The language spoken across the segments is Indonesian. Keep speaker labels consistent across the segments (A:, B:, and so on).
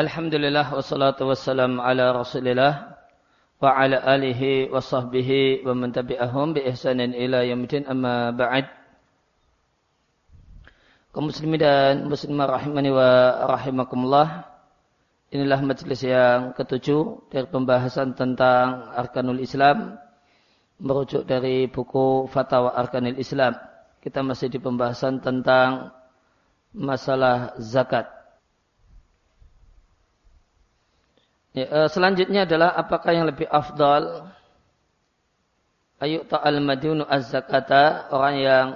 A: Alhamdulillah wassalatu wassalam ala rasulillah wa ala alihi wa sahbihi wa man tabi'ahum bi ihsanin ila yaumil amma ba'd. Kaum muslimin dan muslimah rahimani wa rahimakumullah inilah majelis yang ketujuh dari pembahasan tentang arkanul Islam merujuk dari buku Fatwa Arkanul Islam. Kita masih di pembahasan tentang masalah zakat Ya, uh, selanjutnya adalah apakah yang lebih afdal? Ayuk ta'al madunu az-zakata orang yang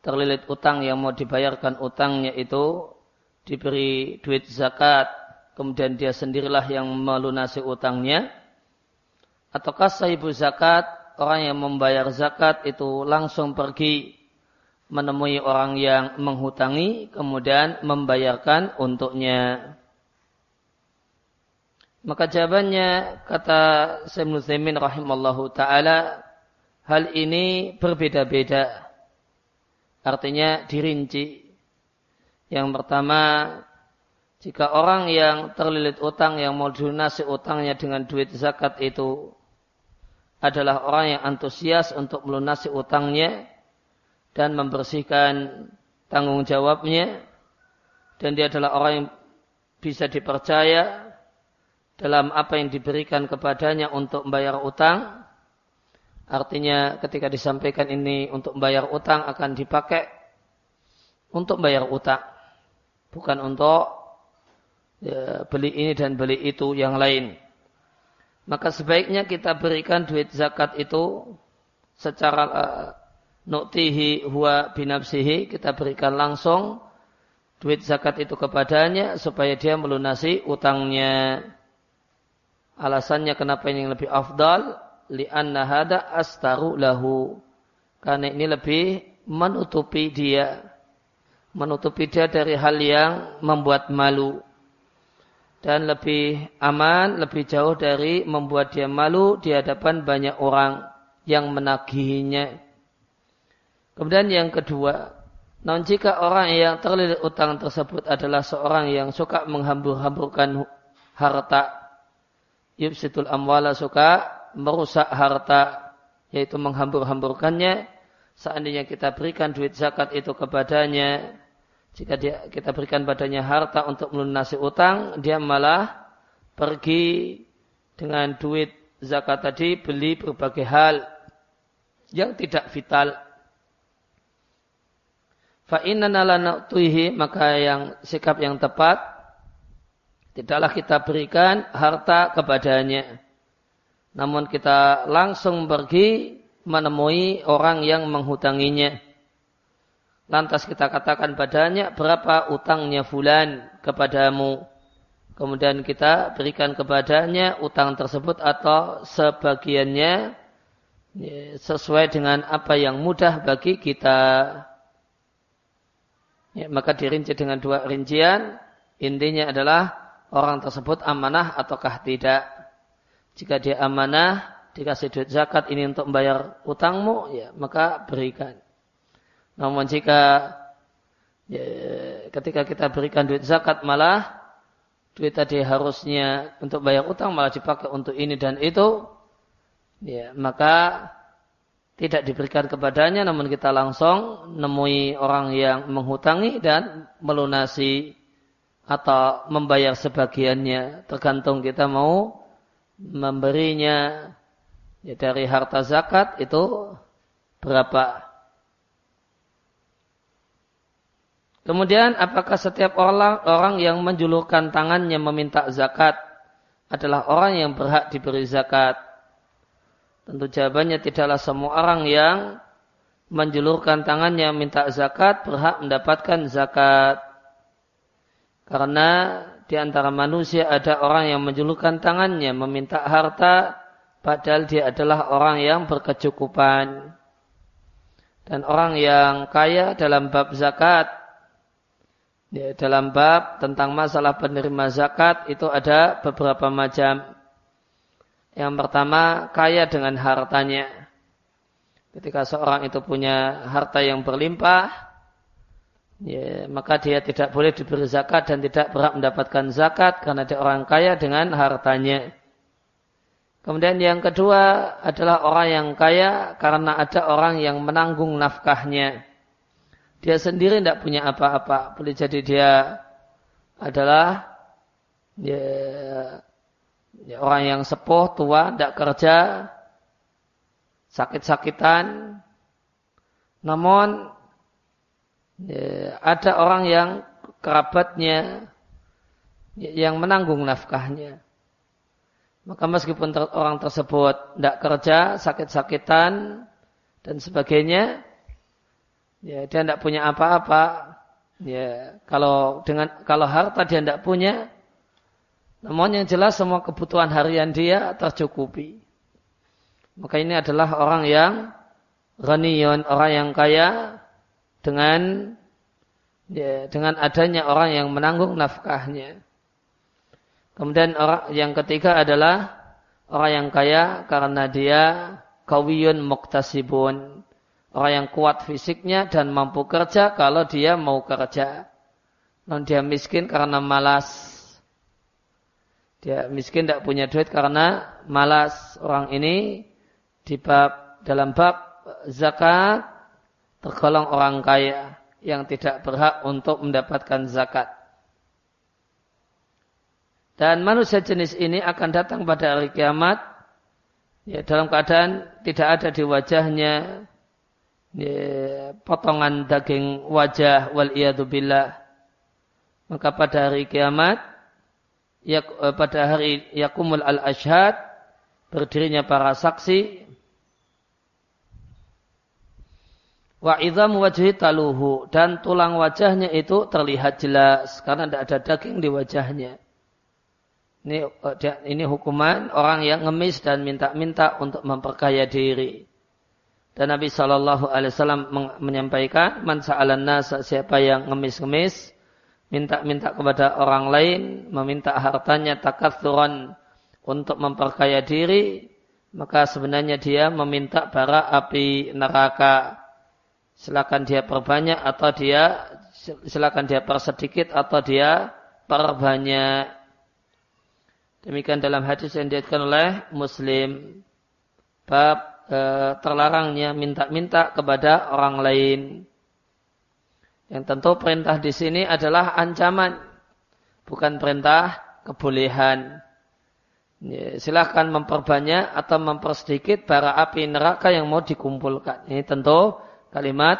A: terlilit utang yang mau dibayarkan utangnya itu diberi duit zakat kemudian dia sendirilah yang melunasi utangnya. Ataukah sahibu zakat orang yang membayar zakat itu langsung pergi menemui orang yang menghutangi kemudian membayarkan untuknya maka jawabannya kata Syekh Muslimin rahimallahu taala hal ini berbeda-beda. Artinya dirinci. Yang pertama, jika orang yang terlilit utang yang mau dilunasi utangnya dengan duit zakat itu adalah orang yang antusias untuk melunasi utangnya dan membersihkan tanggung jawabnya dan dia adalah orang yang bisa dipercaya dalam apa yang diberikan kepadanya untuk membayar utang. Artinya ketika disampaikan ini untuk membayar utang akan dipakai untuk membayar utang. Bukan untuk ya, beli ini dan beli itu yang lain. Maka sebaiknya kita berikan duit zakat itu secara uh, nuktihi huwa binafsihi. Kita berikan langsung duit zakat itu kepadanya supaya dia melunasi utangnya. Alasannya kenapa ini lebih afdal? Lianna hada astaru lahu. Karena ini lebih menutupi dia. Menutupi dia dari hal yang membuat malu. Dan lebih aman, lebih jauh dari membuat dia malu di hadapan banyak orang yang menagihinya. Kemudian yang kedua, namun jika orang yang terlilit utang tersebut adalah seorang yang suka menghambur-hamburkan harta yufsitul amwala suka merusak harta yaitu menghambur-hamburkannya. Seandainya kita berikan duit zakat itu kepadanya jika dia, kita berikan padanya harta untuk melunasi utang dia malah pergi dengan duit zakat tadi beli berbagai hal yang tidak vital. Fa inna maka yang sikap yang tepat Tidaklah kita berikan harta kepadanya. Namun kita langsung pergi menemui orang yang menghutanginya. Lantas kita katakan padanya berapa utangnya fulan kepadamu. Kemudian kita berikan kepadanya utang tersebut atau sebagiannya ya, sesuai dengan apa yang mudah bagi kita. Ya, maka dirinci dengan dua rincian. Intinya adalah orang tersebut amanah ataukah tidak. Jika dia amanah, dikasih duit zakat ini untuk membayar utangmu, ya maka berikan. Namun jika ya, ketika kita berikan duit zakat malah duit tadi harusnya untuk bayar utang malah dipakai untuk ini dan itu, ya maka tidak diberikan kepadanya namun kita langsung nemui orang yang menghutangi dan melunasi atau membayar sebagiannya tergantung kita mau memberinya ya dari harta zakat itu berapa Kemudian apakah setiap orang orang yang menjulurkan tangannya meminta zakat adalah orang yang berhak diberi zakat? Tentu jawabannya tidaklah semua orang yang menjulurkan tangannya minta zakat berhak mendapatkan zakat. Karena di antara manusia ada orang yang menjulurkan tangannya meminta harta padahal dia adalah orang yang berkecukupan. Dan orang yang kaya dalam bab zakat ya, dalam bab tentang masalah penerima zakat itu ada beberapa macam. Yang pertama kaya dengan hartanya. Ketika seorang itu punya harta yang berlimpah, ya, maka dia tidak boleh diberi zakat dan tidak berhak mendapatkan zakat karena dia orang kaya dengan hartanya. Kemudian yang kedua adalah orang yang kaya karena ada orang yang menanggung nafkahnya. Dia sendiri tidak punya apa-apa. Boleh jadi dia adalah ya, ya, orang yang sepuh, tua, tidak kerja, sakit-sakitan. Namun ya, ada orang yang kerabatnya yang menanggung nafkahnya. Maka meskipun ter orang tersebut tidak kerja, sakit-sakitan, dan sebagainya, ya dia tidak punya apa-apa. Ya, kalau dengan kalau harta dia tidak punya, namun yang jelas semua kebutuhan harian dia tercukupi. Maka ini adalah orang yang ghaniyun, orang yang kaya dengan ya, dengan adanya orang yang menanggung nafkahnya. Kemudian orang yang ketiga adalah orang yang kaya karena dia kawiyun muktasibun. Orang yang kuat fisiknya dan mampu kerja kalau dia mau kerja. Non dia miskin karena malas. Dia miskin tidak punya duit karena malas. Orang ini di bab dalam bab zakat tergolong orang kaya yang tidak berhak untuk mendapatkan zakat. Dan manusia jenis ini akan datang pada hari kiamat ya, dalam keadaan tidak ada di wajahnya ya, potongan daging wajah wal billah. Maka pada hari kiamat ya, pada hari yakumul al ashad berdirinya para saksi Wa idham wajhi taluhu dan tulang wajahnya itu terlihat jelas karena tidak ada daging di wajahnya. Ini ini hukuman orang yang ngemis dan minta-minta untuk memperkaya diri. Dan Nabi Shallallahu Alaihi Wasallam menyampaikan, man nasa siapa yang ngemis-ngemis, minta-minta kepada orang lain, meminta hartanya takathuran untuk memperkaya diri, maka sebenarnya dia meminta bara api neraka silakan dia perbanyak atau dia silakan dia persedikit atau dia perbanyak. Demikian dalam hadis yang diatkan oleh Muslim bab e, terlarangnya minta-minta kepada orang lain. Yang tentu perintah di sini adalah ancaman, bukan perintah kebolehan. Ya, silahkan memperbanyak atau mempersedikit bara api neraka yang mau dikumpulkan. Ini tentu kalimat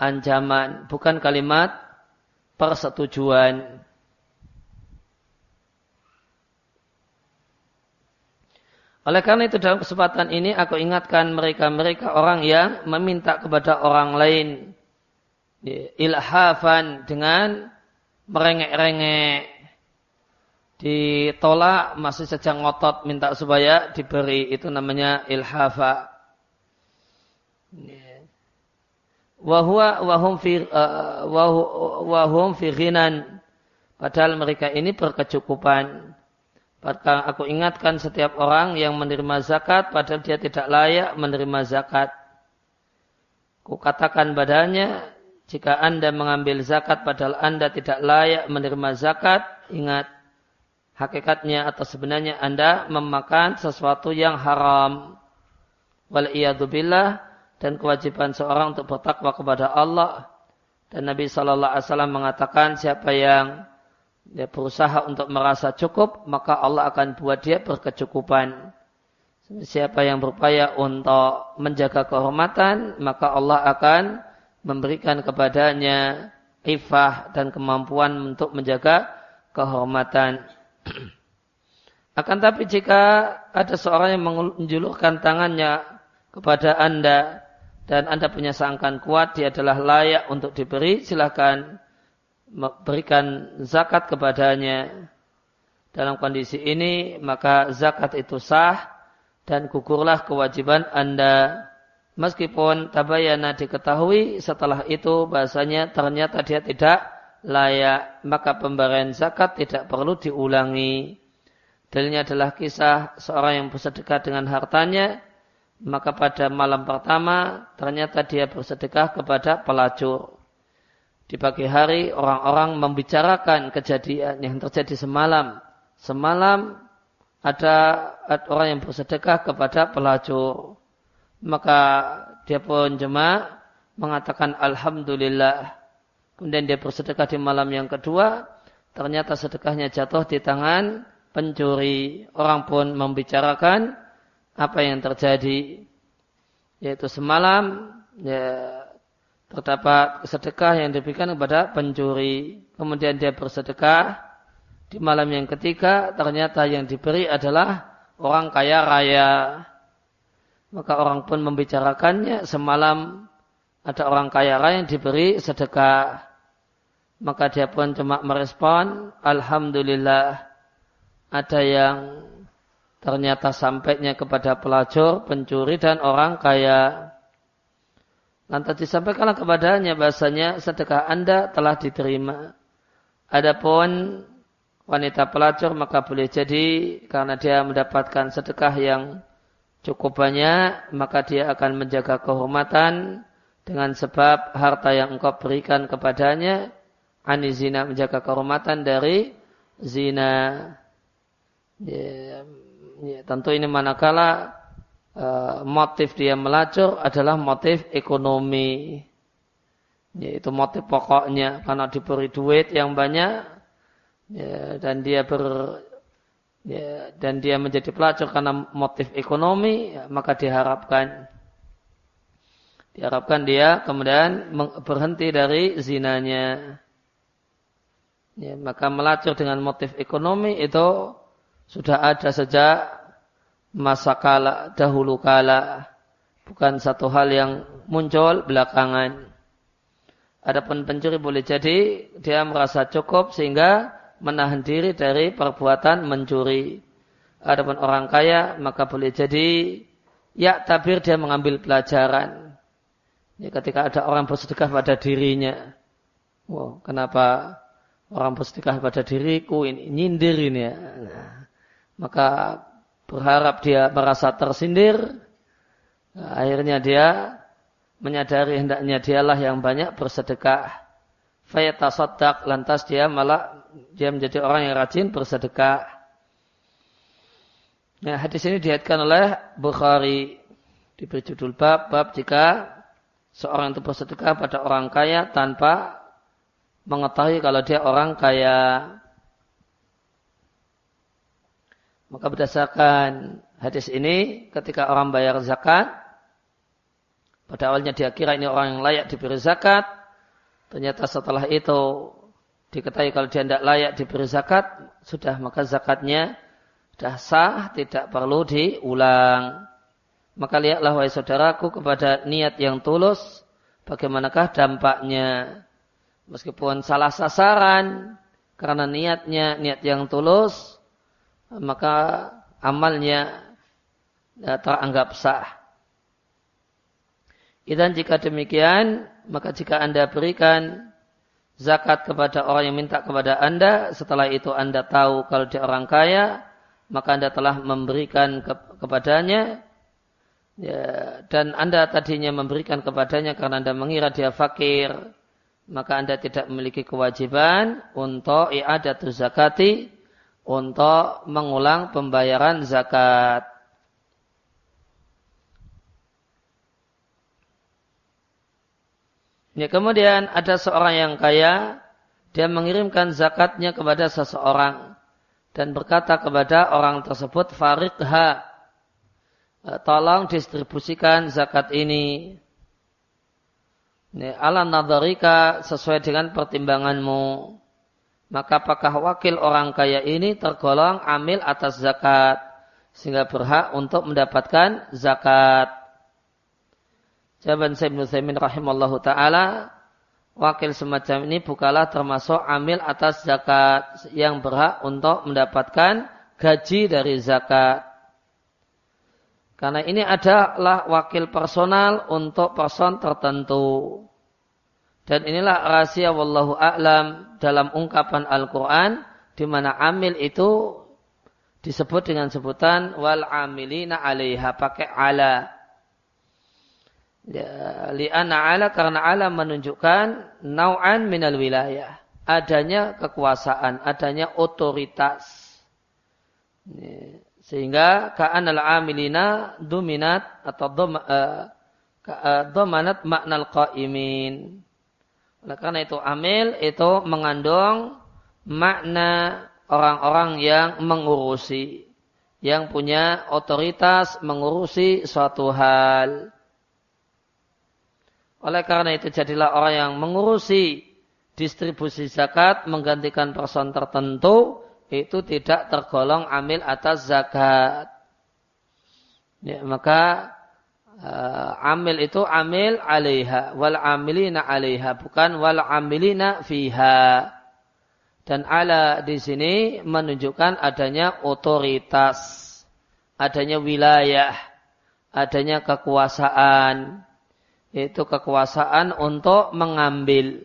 A: ancaman, bukan kalimat persetujuan. Oleh karena itu dalam kesempatan ini aku ingatkan mereka-mereka orang yang meminta kepada orang lain ilhafan dengan merengek-rengek. Ditolak masih saja ngotot minta supaya diberi itu namanya ilhafa wahwa wahum fi uh, wahum fi ghinan. Padahal mereka ini berkecukupan. Maka aku ingatkan setiap orang yang menerima zakat padahal dia tidak layak menerima zakat. Ku katakan badannya jika anda mengambil zakat padahal anda tidak layak menerima zakat ingat hakikatnya atau sebenarnya anda memakan sesuatu yang haram. Wal billah dan kewajiban seorang untuk bertakwa kepada Allah. Dan Nabi Shallallahu Alaihi Wasallam mengatakan siapa yang dia berusaha untuk merasa cukup, maka Allah akan buat dia berkecukupan. Siapa yang berupaya untuk menjaga kehormatan, maka Allah akan memberikan kepadanya ifah dan kemampuan untuk menjaga kehormatan. Akan tapi jika ada seorang yang menjulurkan tangannya kepada anda dan Anda punya sangkaan kuat, dia adalah layak untuk diberi, silahkan berikan zakat kepadanya. Dalam kondisi ini, maka zakat itu sah dan gugurlah kewajiban Anda. Meskipun tabayana diketahui setelah itu bahasanya ternyata dia tidak layak, maka pemberian zakat tidak perlu diulangi. Dalilnya adalah kisah seorang yang bersedekah dengan hartanya, maka pada malam pertama ternyata dia bersedekah kepada pelacur. Di pagi hari orang-orang membicarakan kejadian yang terjadi semalam. Semalam ada orang yang bersedekah kepada pelacur. Maka dia pun jemaah mengatakan Alhamdulillah. Kemudian dia bersedekah di malam yang kedua. Ternyata sedekahnya jatuh di tangan pencuri. Orang pun membicarakan apa yang terjadi. Yaitu semalam ya, terdapat sedekah yang diberikan kepada pencuri. Kemudian dia bersedekah. Di malam yang ketiga ternyata yang diberi adalah orang kaya raya. Maka orang pun membicarakannya semalam ada orang kaya raya yang diberi sedekah. Maka dia pun cuma merespon, Alhamdulillah ada yang ternyata sampainya kepada pelacur, pencuri dan orang kaya. Lantas disampaikanlah kepadanya bahasanya sedekah anda telah diterima. Adapun wanita pelacur maka boleh jadi karena dia mendapatkan sedekah yang cukup banyak maka dia akan menjaga kehormatan dengan sebab harta yang engkau berikan kepadanya ani zina menjaga kehormatan dari zina ya, ya, tentu ini manakala uh, motif dia melacur adalah motif ekonomi. Yaitu motif pokoknya karena diberi duit yang banyak ya, dan dia ber ya, dan dia menjadi pelacur karena motif ekonomi ya, maka diharapkan. Diharapkan dia kemudian berhenti dari zinanya. Ya, maka melacur dengan motif ekonomi itu sudah ada sejak masa kala dahulu kala bukan satu hal yang muncul belakangan Adapun pencuri boleh jadi dia merasa cukup sehingga menahan diri dari perbuatan mencuri. Adapun orang kaya maka boleh jadi ya tabir dia mengambil pelajaran. Ya, ketika ada orang bersedekah pada dirinya. Wow, kenapa orang bersedekah pada diriku ini nyindir ini ya. Nah, maka berharap dia merasa tersindir. Akhirnya dia menyadari hendaknya dialah yang banyak bersedekah. Fayatasaddaq lantas dia malah dia menjadi orang yang rajin bersedekah. Nah, hadis ini dihatkan oleh Bukhari diberi judul bab bab jika seorang itu bersedekah pada orang kaya tanpa mengetahui kalau dia orang kaya. Maka berdasarkan hadis ini ketika orang bayar zakat pada awalnya dia kira ini orang yang layak diberi zakat ternyata setelah itu diketahui kalau dia tidak layak diberi zakat, sudah maka zakatnya sudah sah, tidak perlu diulang. Maka lihatlah wahai saudaraku kepada niat yang tulus, bagaimanakah dampaknya. Meskipun salah sasaran, karena niatnya niat yang tulus, maka amalnya teranggap sah. Dan jika demikian, maka jika anda berikan zakat kepada orang yang minta kepada Anda, setelah itu Anda tahu kalau dia orang kaya, maka Anda telah memberikan ke, kepadanya, ya, dan Anda tadinya memberikan kepadanya karena Anda mengira dia fakir, maka Anda tidak memiliki kewajiban untuk i'adatu zakati, untuk mengulang pembayaran zakat. Ya, kemudian ada seorang yang kaya, dia mengirimkan zakatnya kepada seseorang dan berkata kepada orang tersebut, Farikha, eh, tolong distribusikan zakat ini. Ini ala nadarika sesuai dengan pertimbanganmu. Maka apakah wakil orang kaya ini tergolong amil atas zakat sehingga berhak untuk mendapatkan zakat? Jawaban Syekh Ibn Thaymin rahimallahu ta'ala, wakil semacam ini bukalah termasuk amil atas zakat yang berhak untuk mendapatkan gaji dari zakat. Karena ini adalah wakil personal untuk person tertentu. Dan inilah rahasia wallahu a'lam dalam ungkapan Al-Quran di mana amil itu disebut dengan sebutan wal amilina alaiha pakai ala Ya, li'anna ala karena ala menunjukkan nau'an minal wilayah. Adanya kekuasaan, adanya otoritas. Ya, sehingga ka'anal amilina dominat atau dom, uh, domanat maknal qaimin. Oleh karena itu amil itu mengandung makna orang-orang yang mengurusi. Yang punya otoritas mengurusi suatu hal. Oleh karena itu jadilah orang yang mengurusi distribusi zakat menggantikan person tertentu itu tidak tergolong amil atas zakat. Ya, maka uh, amil itu amil alaiha wal amilina alaiha bukan wal amilina fiha. Dan ala di sini menunjukkan adanya otoritas, adanya wilayah, adanya kekuasaan yaitu kekuasaan untuk mengambil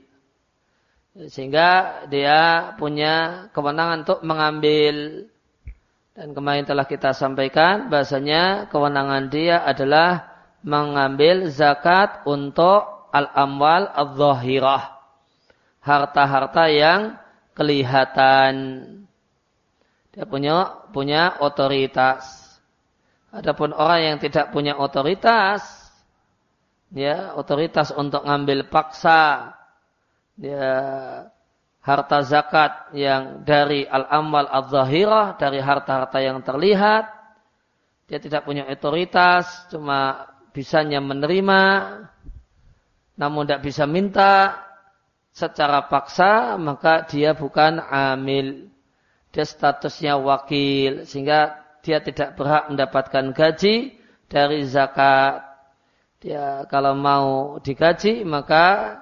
A: sehingga dia punya kewenangan untuk mengambil dan kemarin telah kita sampaikan bahasanya kewenangan dia adalah mengambil zakat untuk al-amwal al-zahirah. Harta-harta yang kelihatan. Dia punya punya otoritas. Adapun orang yang tidak punya otoritas ya otoritas untuk ngambil paksa. Ya harta zakat yang dari al-amal al-zahirah dari harta-harta yang terlihat dia tidak punya otoritas cuma bisanya menerima namun tidak bisa minta secara paksa maka dia bukan amil. Dia statusnya wakil sehingga dia tidak berhak mendapatkan gaji dari zakat. Ya kalau mau digaji maka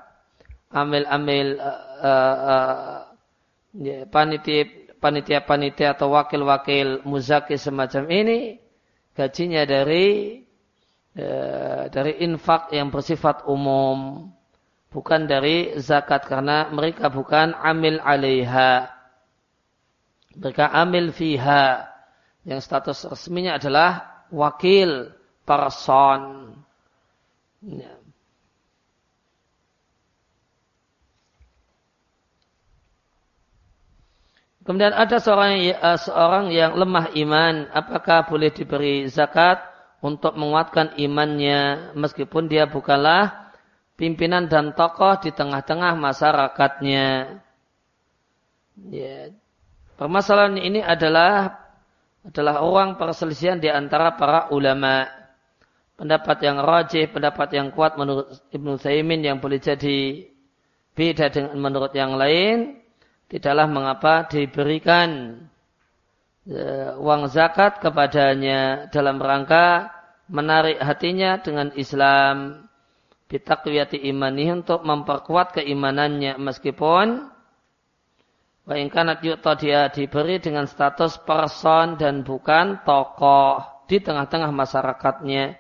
A: amil-amil uh, uh, uh, panitia panitia-panitia atau wakil-wakil muzaki semacam ini gajinya dari uh, dari infak yang bersifat umum bukan dari zakat karena mereka bukan amil alaiha. Mereka amil fiha. Yang status resminya adalah wakil person. Ya. Kemudian ada seorang, uh, seorang yang lemah iman, apakah boleh diberi zakat untuk menguatkan imannya meskipun dia bukanlah pimpinan dan tokoh di tengah-tengah masyarakatnya. Ya. Permasalahan ini adalah adalah orang perselisihan di antara para ulama pendapat yang rajih, pendapat yang kuat menurut Ibnu Thaimin yang boleh jadi beda dengan menurut yang lain, tidaklah mengapa diberikan uang zakat kepadanya dalam rangka menarik hatinya dengan Islam. Bitakwiyati imani untuk memperkuat keimanannya. Meskipun wa kanat yu'ta dia diberi dengan status person dan bukan tokoh di tengah-tengah masyarakatnya.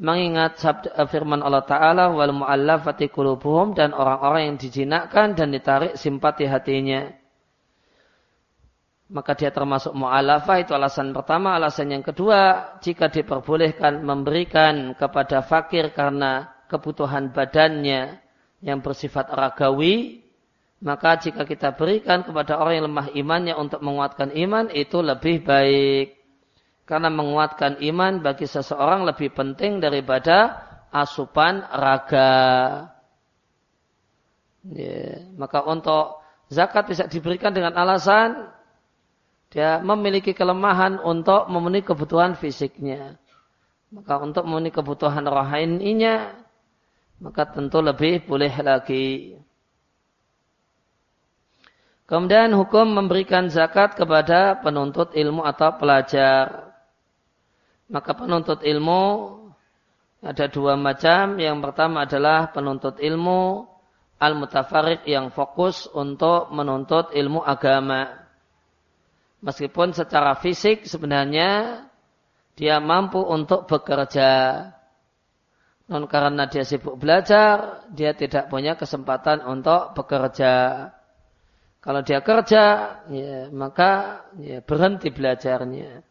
A: Mengingat sabda eh, firman Allah Ta'ala wal mu'allafati qulubuhum dan orang-orang yang dijinakkan dan ditarik simpati hatinya. Maka dia termasuk mu'allafah itu alasan pertama. Alasan yang kedua, jika diperbolehkan memberikan kepada fakir karena kebutuhan badannya yang bersifat ragawi, maka jika kita berikan kepada orang yang lemah imannya untuk menguatkan iman, itu lebih baik. Karena menguatkan iman bagi seseorang lebih penting daripada asupan raga. Ya, maka untuk zakat bisa diberikan dengan alasan dia memiliki kelemahan untuk memenuhi kebutuhan fisiknya. Maka untuk memenuhi kebutuhan rohaninya, maka tentu lebih boleh lagi. Kemudian hukum memberikan zakat kepada penuntut ilmu atau pelajar. Maka penuntut ilmu ada dua macam. Yang pertama adalah penuntut ilmu al-mutafarik yang fokus untuk menuntut ilmu agama. Meskipun secara fisik sebenarnya dia mampu untuk bekerja. Non karena dia sibuk belajar, dia tidak punya kesempatan untuk bekerja. Kalau dia kerja, ya, maka ya, berhenti belajarnya.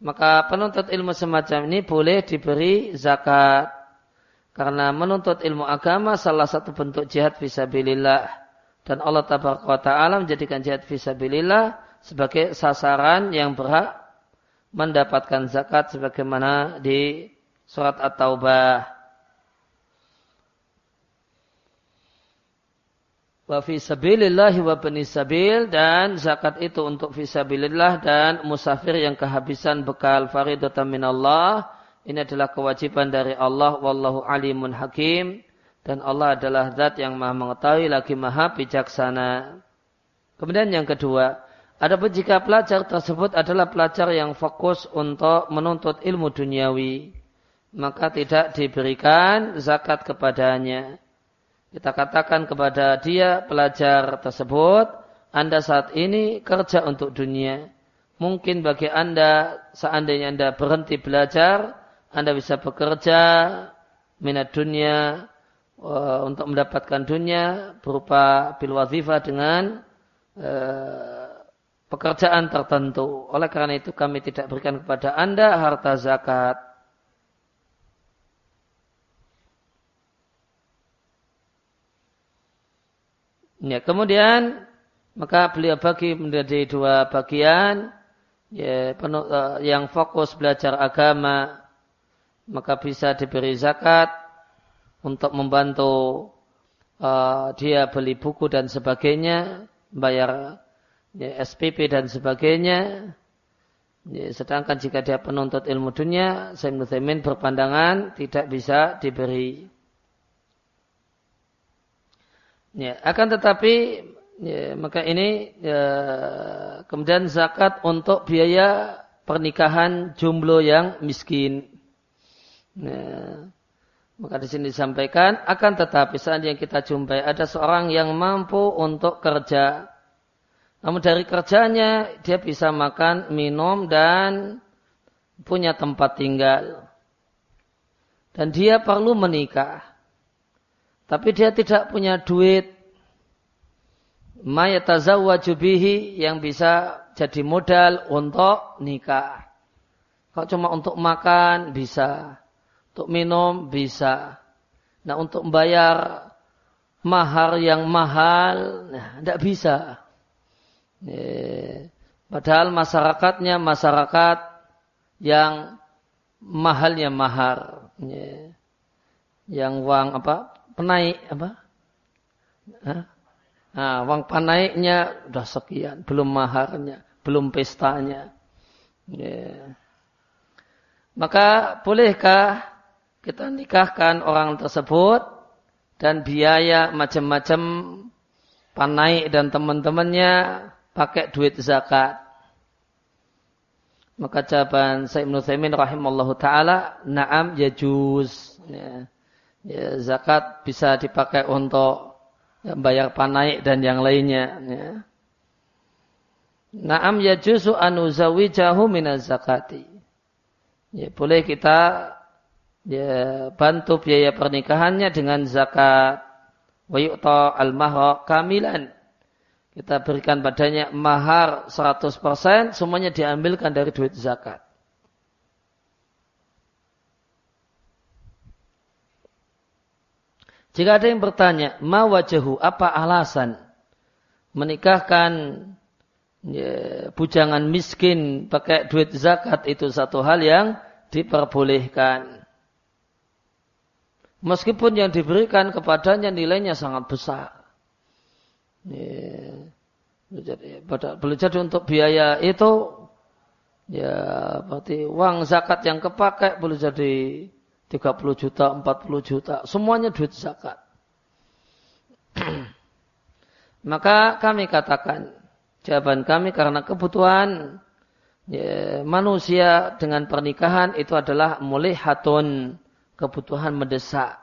A: Maka penuntut ilmu semacam ini boleh diberi zakat. Karena menuntut ilmu agama salah satu bentuk jihad visabilillah. Dan Allah Ta'ala menjadikan jihad visabilillah sebagai sasaran yang berhak mendapatkan zakat sebagaimana di surat At-Taubah. Wa fi sabilillahi wa bani sabil dan zakat itu untuk fi sabilillah dan musafir yang kehabisan bekal faridatan minallah ini adalah kewajiban dari Allah wallahu alimun hakim dan Allah adalah zat yang maha mengetahui lagi maha bijaksana. Kemudian yang kedua, Adapun jika pelajar tersebut adalah pelajar yang fokus untuk menuntut ilmu duniawi, maka tidak diberikan zakat kepadanya. Kita katakan kepada dia pelajar tersebut, Anda saat ini kerja untuk dunia. Mungkin bagi Anda seandainya Anda berhenti belajar, Anda bisa bekerja minat dunia uh, untuk mendapatkan dunia berupa bil dengan uh, pekerjaan tertentu. Oleh karena itu kami tidak berikan kepada Anda harta zakat. Ya, kemudian maka beliau bagi menjadi dua bagian ya, penuh, uh, yang fokus belajar agama maka bisa diberi zakat untuk membantu uh, dia beli buku dan sebagainya, bayar ya, SPP dan sebagainya. Ya, sedangkan jika dia penuntut ilmu dunia, Nutaimin berpandangan tidak bisa diberi. Ya, akan tetapi ya, maka ini ya, kemudian zakat untuk biaya pernikahan jumlah yang miskin. Ya, maka di sini disampaikan akan tetapi saat yang kita jumpai ada seorang yang mampu untuk kerja namun dari kerjanya dia bisa makan, minum dan punya tempat tinggal. Dan dia perlu menikah. Tapi dia tidak punya duit. Mayatazawwaju bihi yang bisa jadi modal untuk nikah. Kalau cuma untuk makan bisa. Untuk minum bisa. Nah untuk membayar mahar yang mahal, nah, tidak bisa. Padahal masyarakatnya masyarakat yang mahalnya mahar. Yang uang apa? Penaik apa? Nah, uang penaiknya udah sekian, belum maharnya, belum pestanya. Maka bolehkah kita nikahkan orang tersebut dan biaya macam-macam panaik dan teman-temannya pakai duit zakat. Maka jawaban Sayyid Ibn Thaymin rahimallahu ta'ala, na'am ya juz. Ya, ya, zakat bisa dipakai untuk ya, bayar panaik dan yang lainnya. Ya. Naam yajuzu anu zawijahu minaz zakati. Ya, boleh kita ya, bantu biaya pernikahannya dengan zakat. Wa yu'ta al-mahra kamilan kita berikan padanya mahar 100%, semuanya diambilkan dari duit zakat. Jika ada yang bertanya, ma wajahu, apa alasan menikahkan ya, bujangan miskin pakai duit zakat itu satu hal yang diperbolehkan. Meskipun yang diberikan kepadanya nilainya sangat besar. Ya, boleh jadi untuk biaya itu ya berarti uang zakat yang kepakai boleh jadi 30 juta, 40 juta, semuanya duit zakat. Maka kami katakan jawaban kami karena kebutuhan ya, manusia dengan pernikahan itu adalah mulihatun kebutuhan mendesak.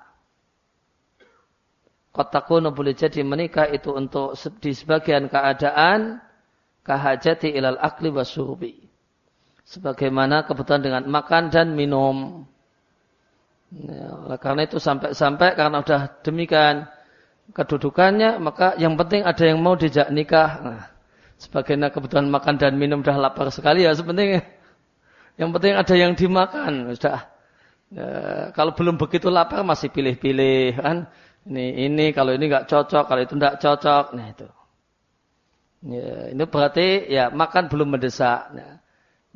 A: Kotakunu boleh jadi menikah itu untuk di sebagian keadaan kahajati ilal akli wa surbi. Sebagaimana kebutuhan dengan makan dan minum. Ya, karena itu sampai-sampai karena sudah demikian kedudukannya, maka yang penting ada yang mau dijak nikah. Nah, sebagaimana kebutuhan makan dan minum sudah lapar sekali ya sebenarnya. Yang penting ada yang dimakan. Sudah Ya, kalau belum begitu lapar masih pilih-pilih kan. Ini ini kalau ini nggak cocok, kalau itu nggak cocok. Nah itu. Ya, ini berarti ya makan belum mendesak. Nah,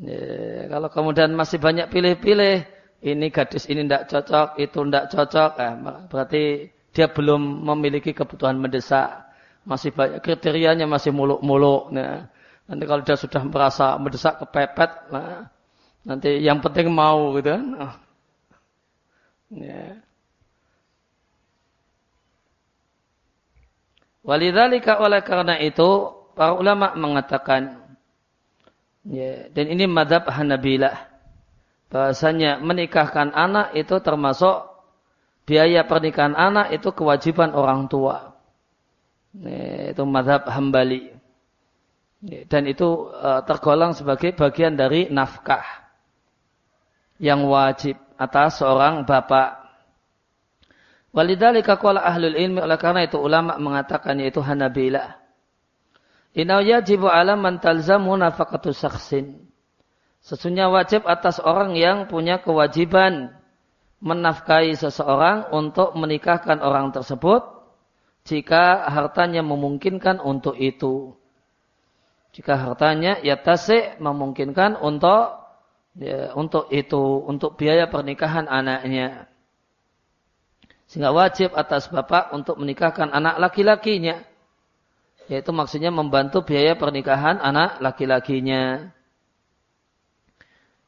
A: ya, kalau kemudian masih banyak pilih-pilih, ini gadis ini tidak cocok, itu tidak cocok, eh, berarti dia belum memiliki kebutuhan mendesak. Masih banyak kriterianya masih muluk-muluk. Nah, nanti kalau dia sudah merasa mendesak kepepet, nah, nanti yang penting mau gitu kan. Oh. Ya. Walidzalika oleh karena itu para ulama mengatakan ya, dan ini madhab Hanabilah bahasanya menikahkan anak itu termasuk biaya pernikahan anak itu kewajiban orang tua. Ya, itu madhab Hambali. Ya, dan itu uh, tergolong sebagai bagian dari nafkah yang wajib atas seorang bapak. Walidhalika qala ahlul ilmi oleh karena itu ulama mengatakan yaitu Hanabilah. Inau yajibu ala man talzamu nafaqatu saksin. Sesungguhnya wajib atas orang yang punya kewajiban menafkahi seseorang untuk menikahkan orang tersebut jika hartanya memungkinkan untuk itu. Jika hartanya ya tasik memungkinkan untuk ya, untuk itu, untuk biaya pernikahan anaknya. Sehingga wajib atas bapak untuk menikahkan anak laki-lakinya. Yaitu maksudnya membantu biaya pernikahan anak laki-lakinya.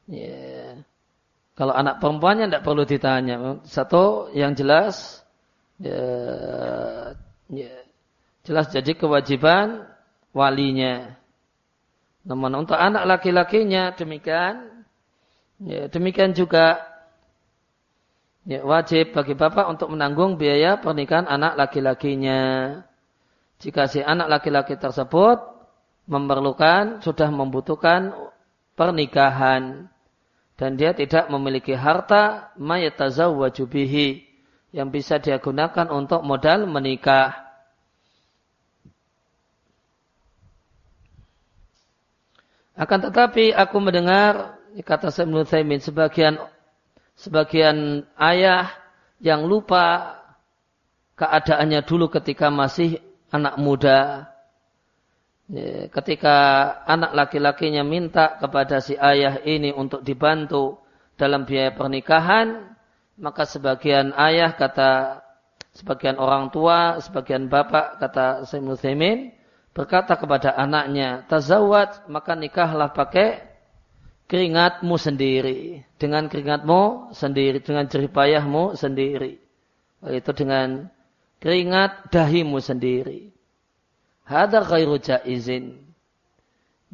A: Ya. Kalau anak perempuannya tidak perlu ditanya. Satu yang jelas, ya, ya, jelas jadi kewajiban walinya. Namun untuk anak laki-lakinya demikian Ya, demikian juga ya, wajib bagi bapak untuk menanggung biaya pernikahan anak laki-lakinya. Jika si anak laki-laki tersebut memerlukan, sudah membutuhkan pernikahan dan dia tidak memiliki harta mayatazawwaju bihi yang bisa dia gunakan untuk modal menikah. Akan tetapi aku mendengar kata Ibnu Thaimin sebagian sebagian ayah yang lupa keadaannya dulu ketika masih anak muda. Ya, ketika anak laki-lakinya minta kepada si ayah ini untuk dibantu dalam biaya pernikahan, maka sebagian ayah kata sebagian orang tua, sebagian bapak kata Thaimin berkata kepada anaknya, "Tazawwaj, maka nikahlah pakai keringatmu sendiri. Dengan keringatmu sendiri. Dengan jeripayahmu sendiri. Itu dengan keringat dahimu sendiri. Hada khairu jaizin.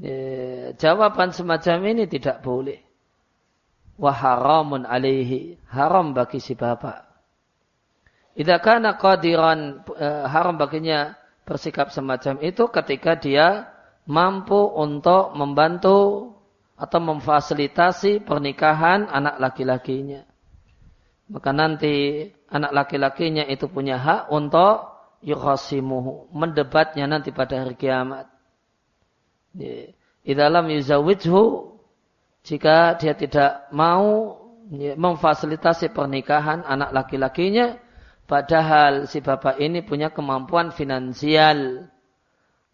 A: Ya, jawaban semacam ini tidak boleh. Waharamun alaihi. Haram bagi si bapak. Idza kana qadiran eh, haram baginya bersikap semacam itu ketika dia mampu untuk membantu atau memfasilitasi pernikahan anak laki-lakinya. Maka nanti anak laki-lakinya itu punya hak untuk yukhasimuhu, mendebatnya nanti pada hari kiamat. Di dalam yuzawijhu, jika dia tidak mau memfasilitasi pernikahan anak laki-lakinya, padahal si bapak ini punya kemampuan finansial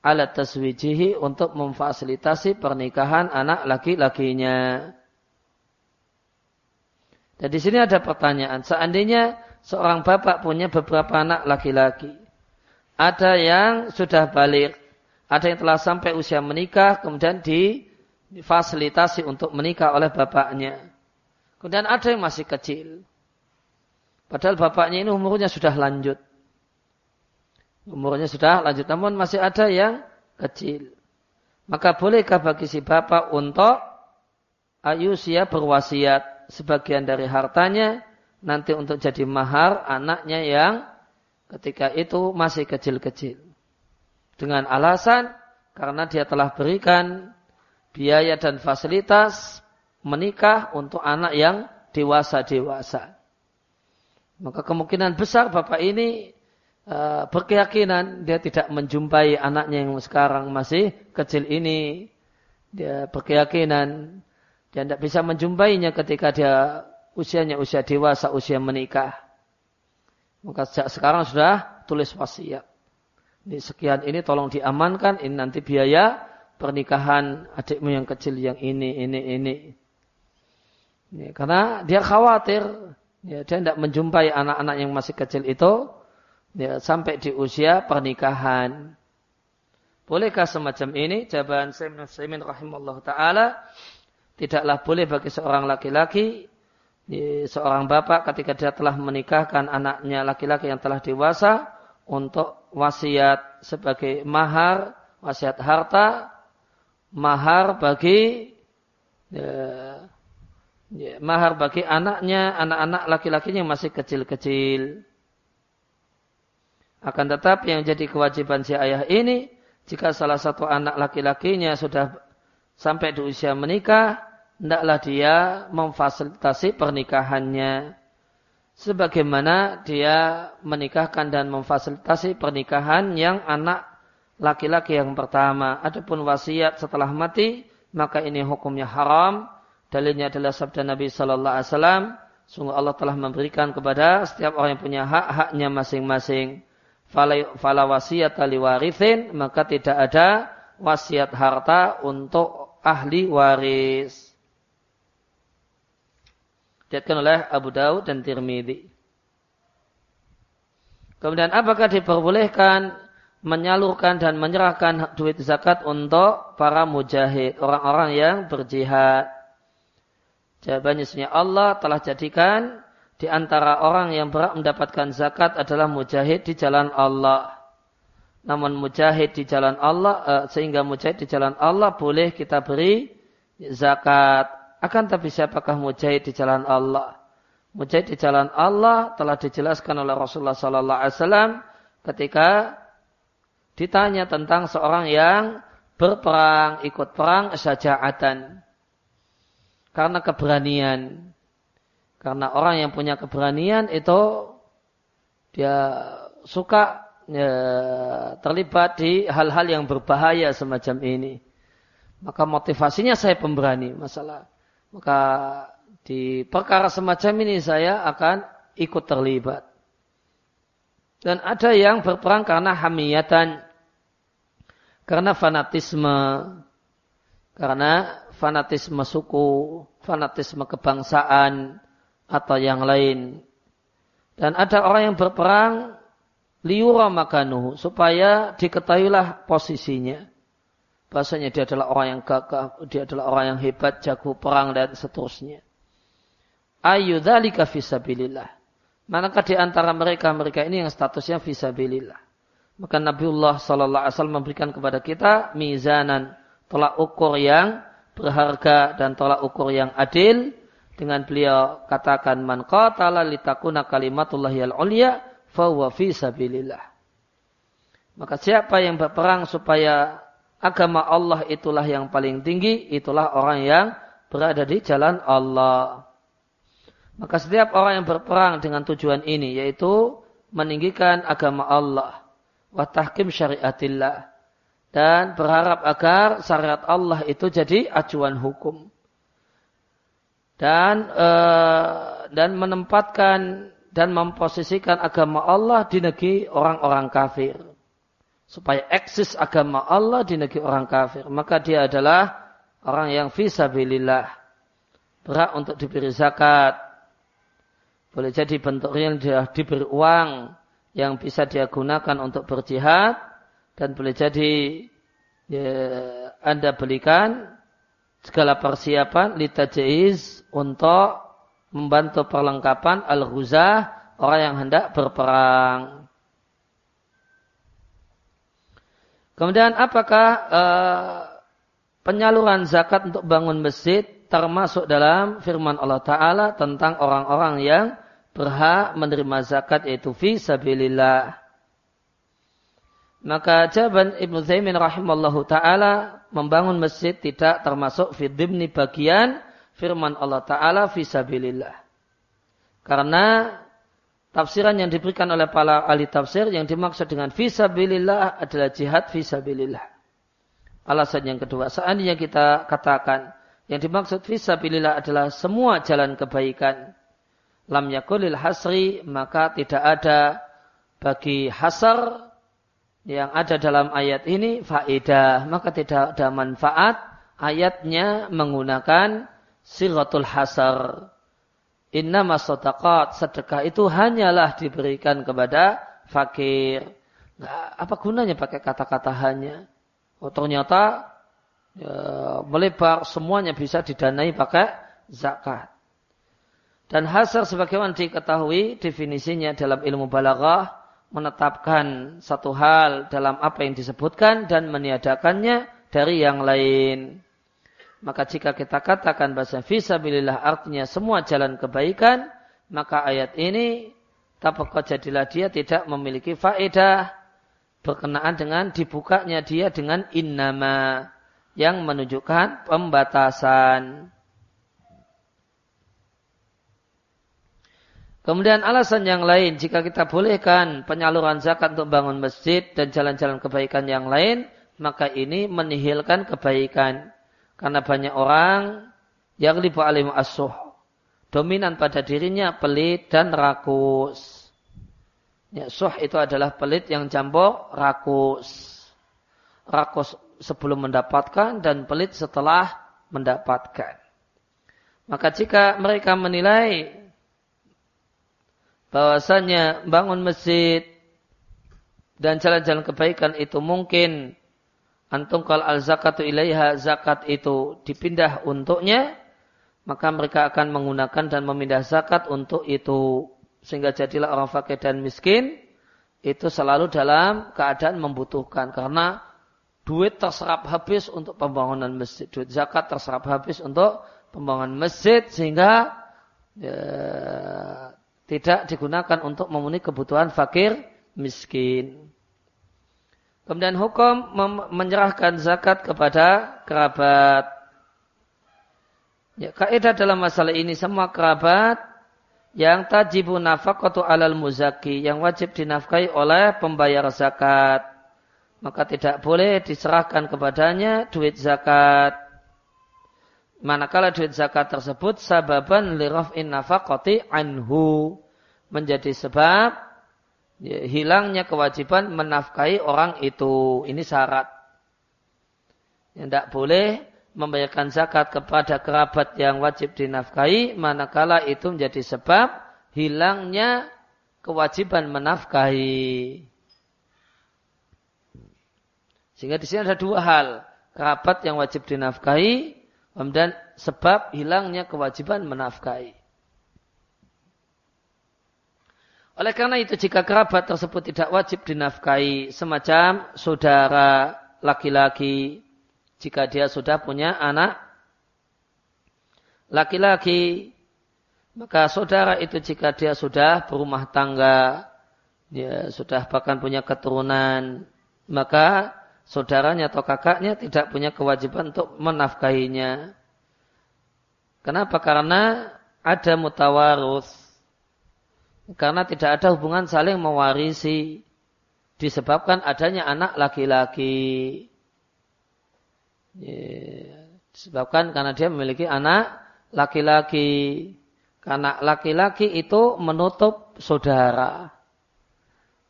A: alat taswijihi untuk memfasilitasi pernikahan anak laki-lakinya. Dan di sini ada pertanyaan. Seandainya seorang bapak punya beberapa anak laki-laki. Ada yang sudah balik. Ada yang telah sampai usia menikah. Kemudian difasilitasi untuk menikah oleh bapaknya. Kemudian ada yang masih kecil. Padahal bapaknya ini umurnya sudah lanjut. Umurnya sudah lanjut namun masih ada yang kecil. Maka bolehkah bagi si bapak untuk ayusia berwasiat sebagian dari hartanya nanti untuk jadi mahar anaknya yang ketika itu masih kecil-kecil. Dengan alasan karena dia telah berikan biaya dan fasilitas menikah untuk anak yang dewasa-dewasa. Maka kemungkinan besar bapak ini Eh, berkeyakinan dia tidak menjumpai anaknya yang sekarang masih kecil ini. Dia berkeyakinan dia tidak bisa menjumpainya ketika dia usianya usia dewasa, usia menikah. Maka sejak sekarang sudah tulis wasiat. Ini sekian ini tolong diamankan, ini nanti biaya pernikahan adikmu yang kecil yang ini, ini, ini. Ya, karena dia khawatir, ya, dia tidak menjumpai anak-anak yang masih kecil itu ya, sampai di usia pernikahan. Bolehkah semacam ini? Jawaban Sayyid rahimahullah ta'ala. Tidaklah boleh bagi seorang laki-laki seorang bapak ketika dia telah menikahkan anaknya laki-laki yang telah dewasa untuk wasiat sebagai mahar, wasiat harta, mahar bagi ya, ya, mahar bagi anaknya, anak-anak laki-lakinya yang masih kecil-kecil. Akan tetapi yang jadi kewajiban si ayah ini, jika salah satu anak laki-lakinya sudah sampai di usia menikah, hendaklah dia memfasilitasi pernikahannya sebagaimana dia menikahkan dan memfasilitasi pernikahan yang anak laki-laki yang pertama. Adapun wasiat setelah mati, maka ini hukumnya haram. Dalilnya adalah sabda Nabi Sallallahu Alaihi Wasallam. Sungguh Allah telah memberikan kepada setiap orang yang punya hak haknya masing-masing. Fala wasiat ali warithin, maka tidak ada wasiat harta untuk ahli waris. Diatkan oleh Abu Daud dan Tirmidzi. Kemudian apakah diperbolehkan menyalurkan dan menyerahkan duit zakat untuk para mujahid, orang-orang yang berjihad? Jawabannya sebenarnya Allah telah jadikan di antara orang yang berhak mendapatkan zakat adalah mujahid di jalan Allah. Namun mujahid di jalan Allah, eh, sehingga mujahid di jalan Allah boleh kita beri zakat. Akan tapi siapakah mujahid di jalan Allah? Mujahid di jalan Allah telah dijelaskan oleh Rasulullah Sallallahu Alaihi Wasallam ketika ditanya tentang seorang yang berperang, ikut perang sajaatan karena keberanian. Karena orang yang punya keberanian itu dia suka ya, terlibat di hal-hal yang berbahaya semacam ini. Maka motivasinya saya pemberani masalah maka di perkara semacam ini saya akan ikut terlibat. Dan ada yang berperang karena hamiyatan, karena fanatisme, karena fanatisme suku, fanatisme kebangsaan, atau yang lain. Dan ada orang yang berperang liura makanuhu, supaya diketahuilah posisinya bahasanya dia adalah orang yang gagah, dia adalah orang yang hebat, jago perang dan seterusnya. Ayu dzalika fisabilillah. Manakah di antara mereka mereka ini yang statusnya fisabilillah? Maka Nabiullah sallallahu alaihi wasallam memberikan kepada kita mizanan, tolak ukur yang berharga dan tolak ukur yang adil dengan beliau katakan man qatala litakuna kalimatullahi al-ulya fa huwa fi sabilillah. Maka siapa yang berperang supaya agama Allah itulah yang paling tinggi, itulah orang yang berada di jalan Allah. Maka setiap orang yang berperang dengan tujuan ini, yaitu meninggikan agama Allah, watahkim syariatillah, dan berharap agar syariat Allah itu jadi acuan hukum. Dan uh, dan menempatkan dan memposisikan agama Allah di negeri orang-orang kafir supaya eksis agama Allah di negeri orang kafir. Maka dia adalah orang yang visabilillah. Berhak untuk diberi zakat. Boleh jadi bentuknya dia diberi uang yang bisa dia gunakan untuk berjihad. Dan boleh jadi ya, Anda belikan segala persiapan litajaiz untuk membantu perlengkapan al-ghuzah orang yang hendak berperang. Kemudian apakah uh, penyaluran zakat untuk bangun masjid termasuk dalam firman Allah Ta'ala tentang orang-orang yang berhak menerima zakat yaitu fi sabilillah. Maka jawaban Ibnu Zaimin rahimallahu taala membangun masjid tidak termasuk fi bagian firman Allah taala fi sabilillah. Karena tafsiran yang diberikan oleh para ahli tafsir yang dimaksud dengan visabilillah adalah jihad visabilillah. Alasan yang kedua, seandainya kita katakan yang dimaksud visabilillah adalah semua jalan kebaikan lam yakulil hasri maka tidak ada bagi hasar yang ada dalam ayat ini faedah maka tidak ada manfaat ayatnya menggunakan siratul hasar. Inna masodakat sedekah itu hanyalah diberikan kepada fakir. Nah, apa gunanya pakai kata-kata hanya? Oh, ternyata ya, melebar semuanya bisa didanai pakai zakat. Dan hasar sebagaimana diketahui definisinya dalam ilmu balaghah menetapkan satu hal dalam apa yang disebutkan dan meniadakannya dari yang lain. Maka jika kita katakan bahasa visabilillah artinya semua jalan kebaikan, maka ayat ini tapakah jadilah dia tidak memiliki faedah berkenaan dengan dibukanya dia dengan innama yang menunjukkan pembatasan. Kemudian alasan yang lain, jika kita bolehkan penyaluran zakat untuk bangun masjid dan jalan-jalan kebaikan yang lain, maka ini menihilkan kebaikan. Karena banyak orang yang libu alim asuh. Dominan pada dirinya pelit dan rakus. Ya, suh itu adalah pelit yang campur rakus. Rakus sebelum mendapatkan dan pelit setelah mendapatkan. Maka jika mereka menilai bahwasanya bangun masjid dan jalan-jalan kebaikan itu mungkin antum kal al zakatu ilaiha zakat itu dipindah untuknya maka mereka akan menggunakan dan memindah zakat untuk itu. Sehingga jadilah orang fakir dan miskin itu selalu dalam keadaan membutuhkan. Karena duit terserap habis untuk pembangunan masjid. Duit zakat terserap habis untuk pembangunan masjid. Sehingga ya, tidak digunakan untuk memenuhi kebutuhan fakir miskin. Kemudian hukum menyerahkan zakat kepada kerabat. Ya, kaidah dalam masalah ini semua kerabat yang tajibu nafakatu alal muzaki yang wajib dinafkahi oleh pembayar zakat. Maka tidak boleh diserahkan kepadanya duit zakat manakala duit zakat tersebut sababan liraf'in nafaqati anhu menjadi sebab ya, hilangnya kewajiban menafkahi orang itu. Ini syarat. Yang tidak boleh membayarkan zakat kepada kerabat yang wajib dinafkahi manakala itu menjadi sebab hilangnya kewajiban menafkahi. Sehingga di sini ada dua hal. Kerabat yang wajib dinafkahi Kemudian sebab hilangnya kewajiban menafkahi. Oleh karena itu jika kerabat tersebut tidak wajib dinafkahi semacam saudara laki-laki jika dia sudah punya anak laki-laki maka saudara itu jika dia sudah berumah tangga dia sudah bahkan punya keturunan maka saudaranya atau kakaknya tidak punya kewajiban untuk menafkahinya. Kenapa? Karena ada mutawarus. Karena tidak ada hubungan saling mewarisi. Disebabkan adanya anak laki-laki. Disebabkan karena dia memiliki anak laki-laki. Karena laki-laki itu menutup saudara.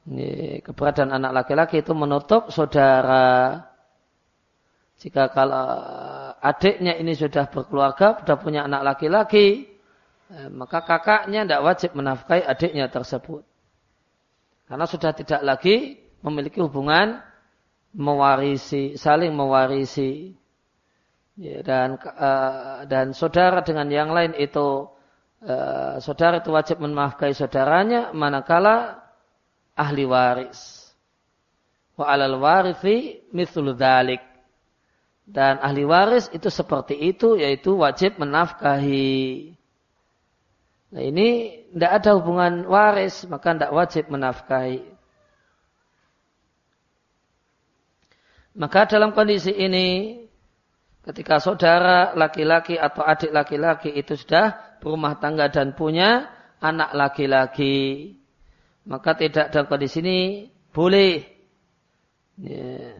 A: Ini, keberadaan anak laki-laki itu menutup saudara. Jika kalau adiknya ini sudah berkeluarga, sudah punya anak laki-laki, eh, maka kakaknya tidak wajib menafkahi adiknya tersebut. Karena sudah tidak lagi memiliki hubungan mewarisi, saling mewarisi. Ya, dan uh, dan saudara dengan yang lain itu saudara itu wajib menafkahi saudaranya manakala ahli waris. Wa alal warithi mithlu dhalik. Dan ahli waris itu seperti itu yaitu wajib menafkahi. Nah ini tidak ada hubungan waris maka tidak wajib menafkahi. Maka dalam kondisi ini ketika saudara laki-laki atau adik laki-laki itu sudah berumah tangga dan punya anak laki-laki maka tidak dalam kondisi ini boleh ya,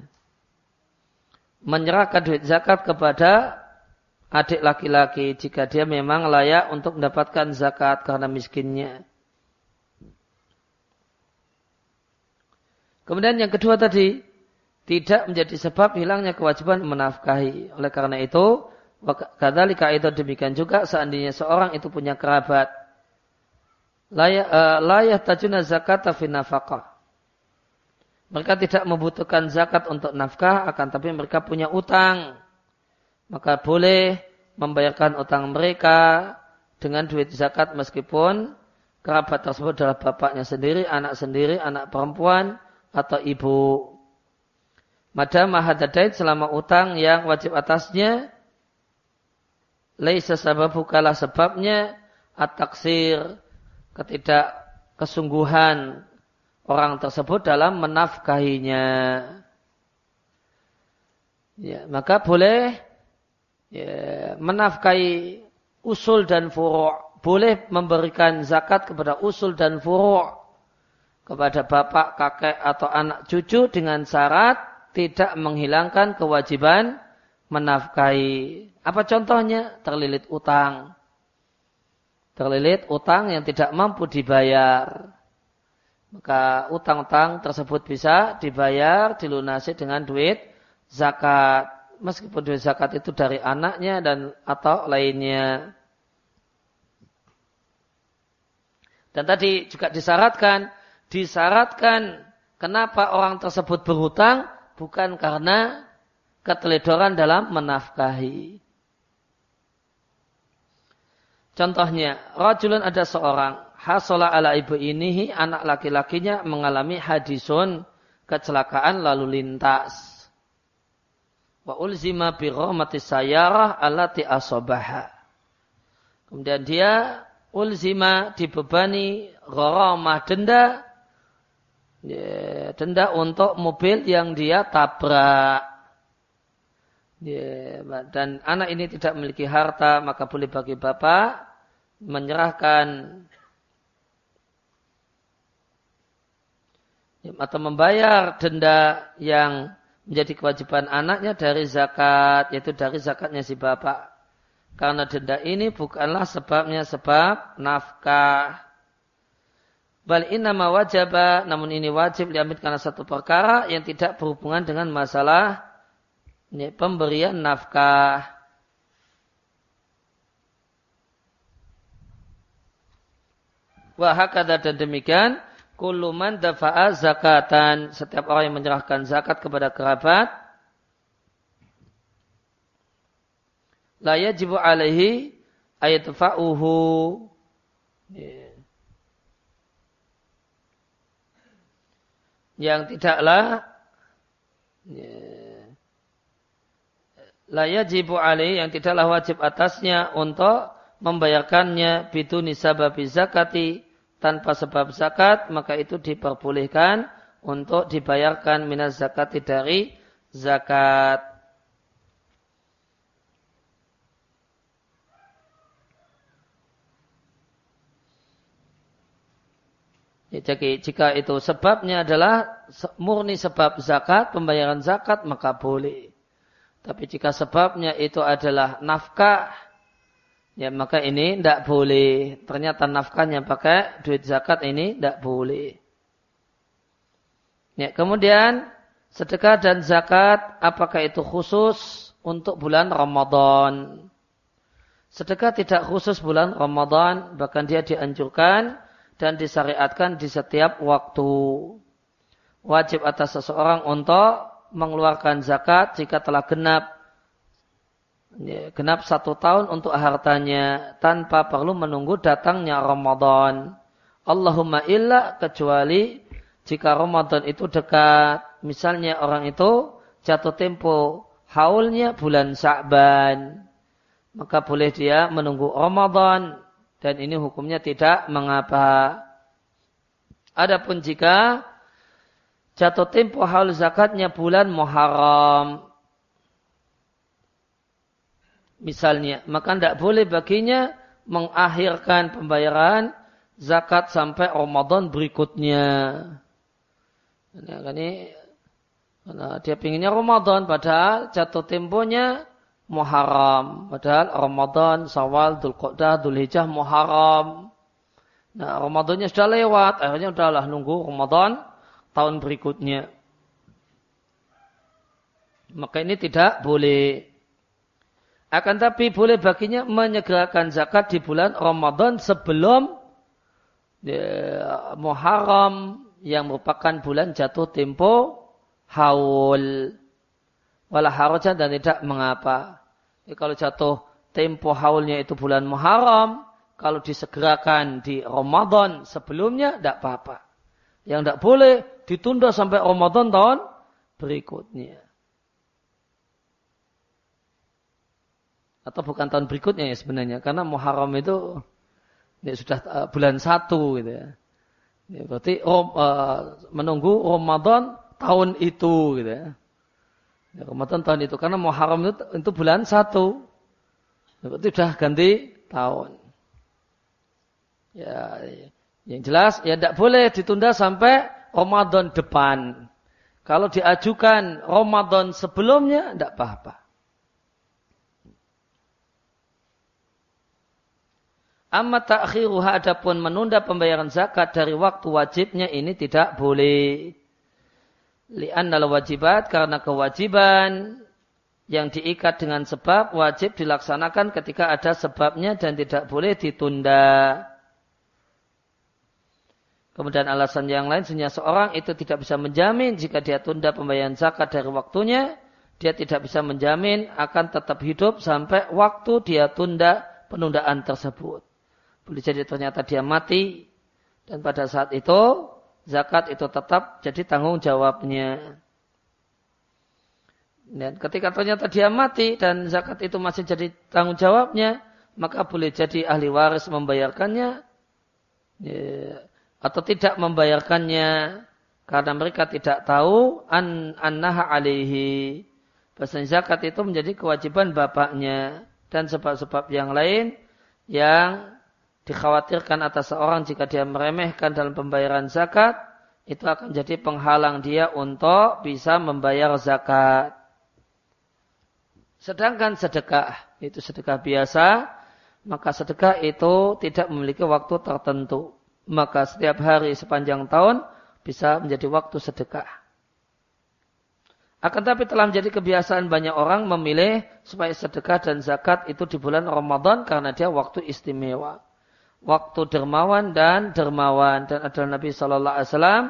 A: menyerahkan duit zakat kepada adik laki-laki jika dia memang layak untuk mendapatkan zakat karena miskinnya. Kemudian yang kedua tadi, tidak menjadi sebab hilangnya kewajiban menafkahi. Oleh karena itu, kadzalika itu demikian juga seandainya seorang itu punya kerabat layah tajuna zakat fi nafkah. Mereka tidak membutuhkan zakat untuk nafkah, akan tapi mereka punya utang. Maka boleh membayarkan utang mereka dengan duit zakat meskipun kerabat tersebut adalah bapaknya sendiri, anak sendiri, anak perempuan, atau ibu. Madam mahadadain selama utang yang wajib atasnya laisa sababu kalah sebabnya at-taksir ketidak kesungguhan orang tersebut dalam menafkahinya. Ya, maka boleh ya, menafkahi usul dan furu' boleh memberikan zakat kepada usul dan furu' kepada bapak, kakek atau anak cucu dengan syarat tidak menghilangkan kewajiban menafkahi. Apa contohnya? Terlilit utang. Terlilit utang yang tidak mampu dibayar. Maka utang-utang tersebut bisa dibayar, dilunasi dengan duit zakat. Meskipun duit zakat itu dari anaknya dan atau lainnya. Dan tadi juga disyaratkan disyaratkan kenapa orang tersebut berhutang bukan karena keteledoran dalam menafkahi. Contohnya, rajulun ada seorang hasola ala ibu ini anak laki-lakinya mengalami hadisun kecelakaan lalu lintas. Wa ulzima bi rahmati sayarah allati asobaha. Kemudian dia ulzima dibebani gharamah denda ya, denda untuk mobil yang dia tabrak. Ya, dan anak ini tidak memiliki harta, maka boleh bagi bapak menyerahkan atau membayar denda yang menjadi kewajiban anaknya dari zakat, yaitu dari zakatnya si bapak. Karena denda ini bukanlah sebabnya sebab nafkah. Bal nama wajaba, namun ini wajib diambil karena satu perkara yang tidak berhubungan dengan masalah pemberian nafkah. Wahakada dan demikian, kuluman dafa'a zakatan. Setiap orang yang menyerahkan zakat kepada kerabat, la yajibu alaihi ayatfa'uhu. Yang tidaklah la yajibu alaih yang tidaklah wajib atasnya untuk membayarkannya biduni sababi zakati tanpa sebab zakat maka itu diperbolehkan untuk dibayarkan minas zakati dari zakat Ya, jadi jika itu sebabnya adalah murni sebab zakat, pembayaran zakat, maka boleh. Tapi jika sebabnya itu adalah nafkah, ya maka ini tidak boleh. Ternyata nafkahnya pakai duit zakat ini tidak boleh. Ya, kemudian sedekah dan zakat apakah itu khusus untuk bulan Ramadan? Sedekah tidak khusus bulan Ramadan, bahkan dia dianjurkan dan disyariatkan di setiap waktu. Wajib atas seseorang untuk mengeluarkan zakat jika telah genap ya, genap satu tahun untuk hartanya tanpa perlu menunggu datangnya Ramadan. Allahumma illa kecuali jika Ramadan itu dekat. Misalnya orang itu jatuh tempo haulnya bulan Sa'ban. Maka boleh dia menunggu Ramadan dan ini hukumnya tidak mengapa. Adapun jika jatuh tempo haul zakatnya bulan Muharram, misalnya, maka tidak boleh baginya mengakhirkan pembayaran zakat sampai Ramadan berikutnya. Ini, ini karena dia pinginnya Ramadan, padahal jatuh temponya Muharram. Padahal Ramadan, Sawal, Dzulqa'dah, Dzulhijjah Muharram. Nah, Ramadannya sudah lewat, akhirnya udahlah nunggu Ramadan tahun berikutnya. Maka ini tidak boleh. Akan tapi boleh baginya menyegerakan zakat di bulan Ramadan sebelum ya, Muharram yang merupakan bulan jatuh tempo haul. Walah harajan dan tidak mengapa. Jadi kalau jatuh tempo haulnya itu bulan Muharram, kalau disegerakan di Ramadan sebelumnya, tidak apa-apa. Yang tidak boleh ditunda sampai Ramadan tahun berikutnya. Atau bukan tahun berikutnya ya sebenarnya. Karena Muharram itu ya sudah uh, bulan satu gitu ya. ya berarti uh, menunggu Ramadan tahun itu gitu ya. ya. Ramadan tahun itu. Karena Muharram itu, itu bulan satu. Ya, berarti sudah ganti tahun. Ya, yang jelas ya tidak boleh ditunda sampai Ramadan depan. Kalau diajukan Ramadan sebelumnya tidak apa-apa. Amma ta'khiruha adapun menunda pembayaran zakat dari waktu wajibnya ini tidak boleh. Li'annal wajibat karena kewajiban yang diikat dengan sebab wajib dilaksanakan ketika ada sebabnya dan tidak boleh ditunda. Kemudian alasan yang lain, sebenarnya seorang itu tidak bisa menjamin jika dia tunda pembayaran zakat dari waktunya, dia tidak bisa menjamin akan tetap hidup sampai waktu dia tunda penundaan tersebut. Boleh jadi ternyata dia mati, dan pada saat itu zakat itu tetap jadi tanggung jawabnya. Dan ketika ternyata dia mati dan zakat itu masih jadi tanggung jawabnya, maka boleh jadi ahli waris membayarkannya. Ya atau tidak membayarkannya karena mereka tidak tahu an annaha alaihi. Bahasa zakat itu menjadi kewajiban bapaknya dan sebab-sebab yang lain yang dikhawatirkan atas seorang jika dia meremehkan dalam pembayaran zakat itu akan jadi penghalang dia untuk bisa membayar zakat. Sedangkan sedekah itu sedekah biasa, maka sedekah itu tidak memiliki waktu tertentu maka setiap hari sepanjang tahun bisa menjadi waktu sedekah. Akan tapi telah menjadi kebiasaan banyak orang memilih supaya sedekah dan zakat itu di bulan Ramadan karena dia waktu istimewa. Waktu dermawan dan dermawan dan adalah Nabi Shallallahu Alaihi Wasallam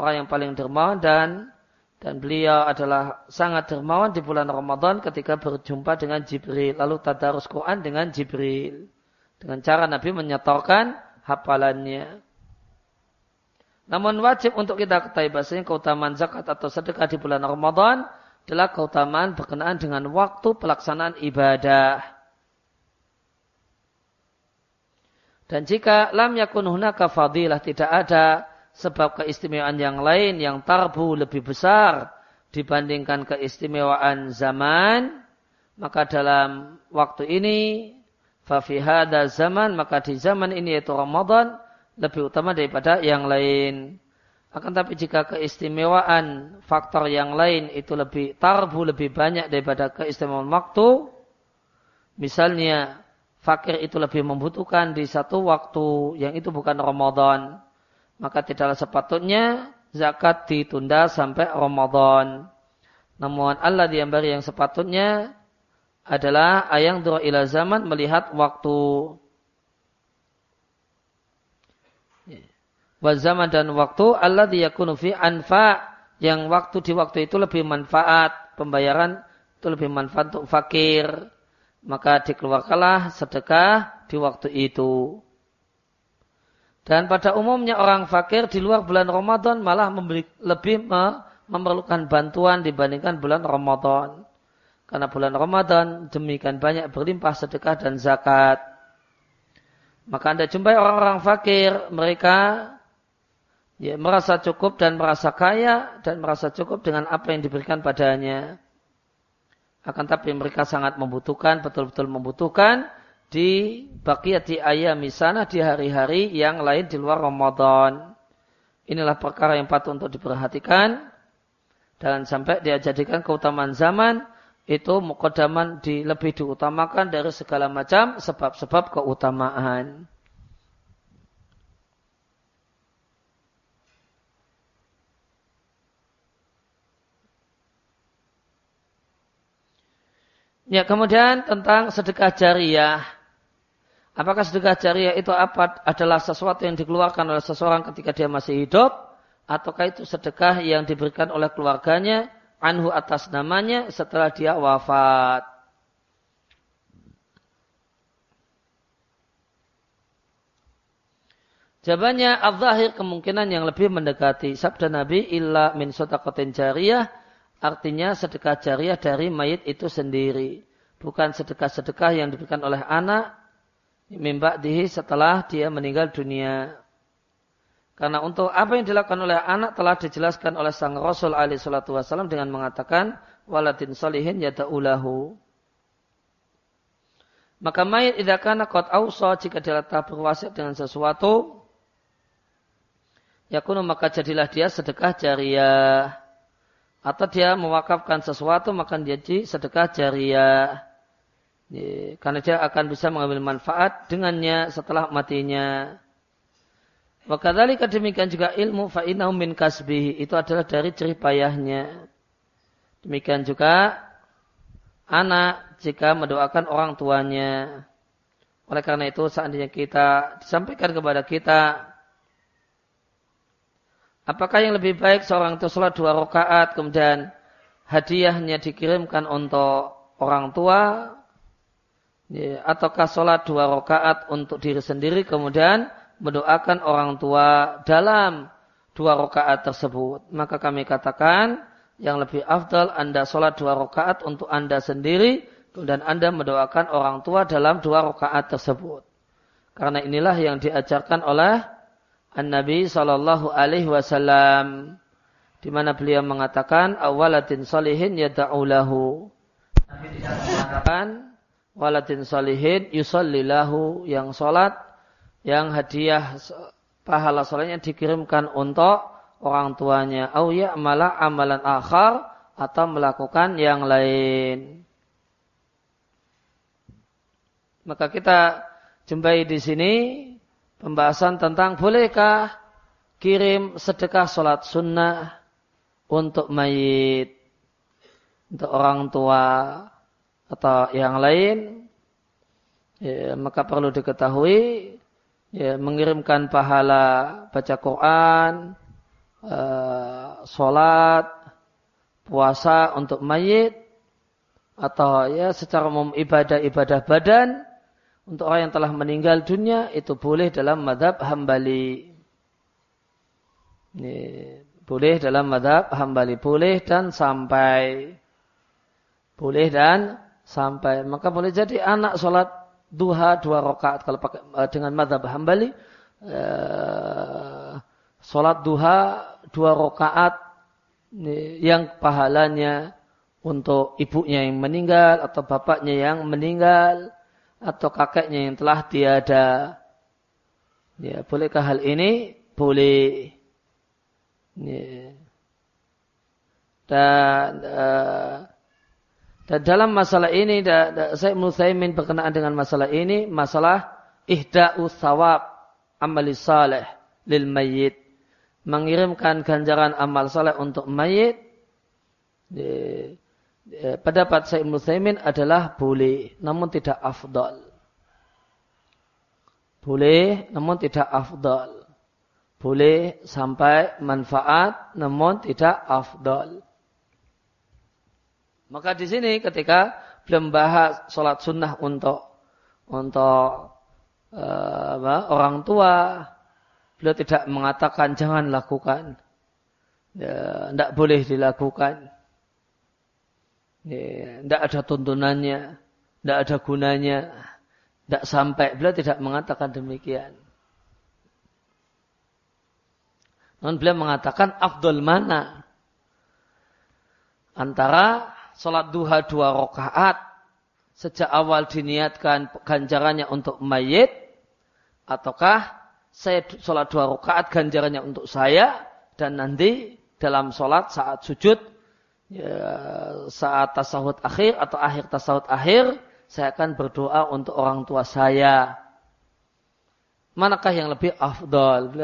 A: orang yang paling dermawan dan dan beliau adalah sangat dermawan di bulan Ramadan ketika berjumpa dengan Jibril lalu tadarus Quran dengan Jibril dengan cara Nabi menyetorkan hafalannya. Namun wajib untuk kita ketahui bahasanya keutamaan zakat atau sedekah di bulan Ramadan adalah keutamaan berkenaan dengan waktu pelaksanaan ibadah. Dan jika lam yakun hunaka fadilah tidak ada sebab keistimewaan yang lain yang tarbu lebih besar dibandingkan keistimewaan zaman, maka dalam waktu ini Fafihada zaman maka di zaman ini yaitu Ramadan lebih utama daripada yang lain. Akan tapi jika keistimewaan faktor yang lain itu lebih tarbu lebih banyak daripada keistimewaan waktu, misalnya fakir itu lebih membutuhkan di satu waktu yang itu bukan Ramadan, maka tidaklah sepatutnya zakat ditunda sampai Ramadan. Namun Allah diambari yang sepatutnya adalah ayang dua ila zaman melihat waktu. Wa zaman dan waktu Allah diyakunu fi anfa yang waktu di waktu itu lebih manfaat pembayaran itu lebih manfaat untuk fakir maka dikeluarkanlah sedekah di waktu itu. Dan pada umumnya orang fakir di luar bulan Ramadan malah memberi, lebih memerlukan bantuan dibandingkan bulan Ramadan. Karena bulan Ramadan demikian banyak berlimpah sedekah dan zakat. Maka anda jumpai orang-orang fakir, mereka ya, merasa cukup dan merasa kaya dan merasa cukup dengan apa yang diberikan padanya. Akan tapi mereka sangat membutuhkan, betul-betul membutuhkan di di ayam sana di hari-hari yang lain di luar Ramadan. Inilah perkara yang patut untuk diperhatikan. Dan sampai dia jadikan keutamaan zaman itu mukodaman di, lebih diutamakan dari segala macam sebab-sebab keutamaan. Ya, kemudian tentang sedekah jariah. Apakah sedekah jariah itu apa adalah sesuatu yang dikeluarkan oleh seseorang ketika dia masih hidup ataukah itu sedekah yang diberikan oleh keluarganya anhu atas namanya setelah dia wafat. Jawabannya al-zahir kemungkinan yang lebih mendekati sabda Nabi illa min sotakotin jariyah artinya sedekah jariah dari mayit itu sendiri. Bukan sedekah-sedekah yang diberikan oleh anak mimba dihi setelah dia meninggal dunia. Karena untuk apa yang dilakukan oleh anak telah dijelaskan oleh sang Rasul alaihi salatu wasallam dengan mengatakan waladin solihin yada'ulahu. Maka mayit idza kana qad awsa jika dia telah berwasiat dengan sesuatu yakunu maka jadilah dia sedekah jariah atau dia mewakafkan sesuatu maka dia jadi sedekah jariah. Karena dia akan bisa mengambil manfaat dengannya setelah matinya. Wakadhalika demikian juga ilmu fa'inahu min kasbihi. Itu adalah dari ceripayahnya. Demikian juga anak jika mendoakan orang tuanya. Oleh karena itu seandainya kita disampaikan kepada kita apakah yang lebih baik seorang itu sholat dua rakaat kemudian hadiahnya dikirimkan untuk orang tua ya, ataukah sholat dua rakaat untuk diri sendiri kemudian mendoakan orang tua dalam dua rakaat tersebut. Maka kami katakan yang lebih afdal Anda sholat dua rakaat untuk Anda sendiri, dan Anda mendoakan orang tua dalam dua rakaat tersebut. Karena inilah yang diajarkan oleh An-Nabi Shallallahu Alaihi Wasallam, di mana beliau mengatakan awalatin salihin yada'ulahu. Nabi mengatakan walatin salihin yusallilahu yang sholat yang hadiah pahala sholatnya dikirimkan untuk orang tuanya. Au malah amalan akhar atau melakukan yang lain. Maka kita jumpai di sini pembahasan tentang bolehkah kirim sedekah sholat sunnah untuk mayit, untuk orang tua atau yang lain. Ya, maka perlu diketahui ya, mengirimkan pahala baca Quran, uh, sholat, puasa untuk mayit, atau ya secara umum ibadah-ibadah badan untuk orang yang telah meninggal dunia itu boleh dalam madhab hambali. Ini, boleh dalam madhab hambali. Boleh dan sampai. Boleh dan sampai. Maka boleh jadi anak sholat duha dua rakaat kalau pakai uh, dengan madhab hambali uh, sholat duha dua rakaat yang pahalanya untuk ibunya yang meninggal atau bapaknya yang meninggal atau kakeknya yang telah tiada. Ya, bolehkah hal ini? Boleh. Ya. Dan uh, dan dalam masalah ini, saya Muthaimin berkenaan dengan masalah ini, masalah ihda'u thawab amali saleh lil mayyit. Mengirimkan ganjaran amal saleh untuk mayit. Pendapat saya Muthaimin adalah boleh, namun tidak afdal. Boleh, namun tidak afdal. Boleh sampai manfaat, namun tidak afdal. Maka di sini ketika belum bahas sholat sunnah untuk untuk uh, orang tua, beliau tidak mengatakan jangan lakukan, ya, tidak boleh dilakukan, tidak ada tuntunannya, tidak ada gunanya, tidak sampai. Beliau tidak mengatakan demikian. Non beliau mengatakan afdol mana antara sholat duha dua rakaat sejak awal diniatkan ganjarannya untuk mayit ataukah saya sholat dua rakaat ganjarannya untuk saya dan nanti dalam sholat saat sujud ya, saat tasawuf akhir atau akhir tasawuf akhir, saya akan berdoa untuk orang tua saya. Manakah yang lebih afdol?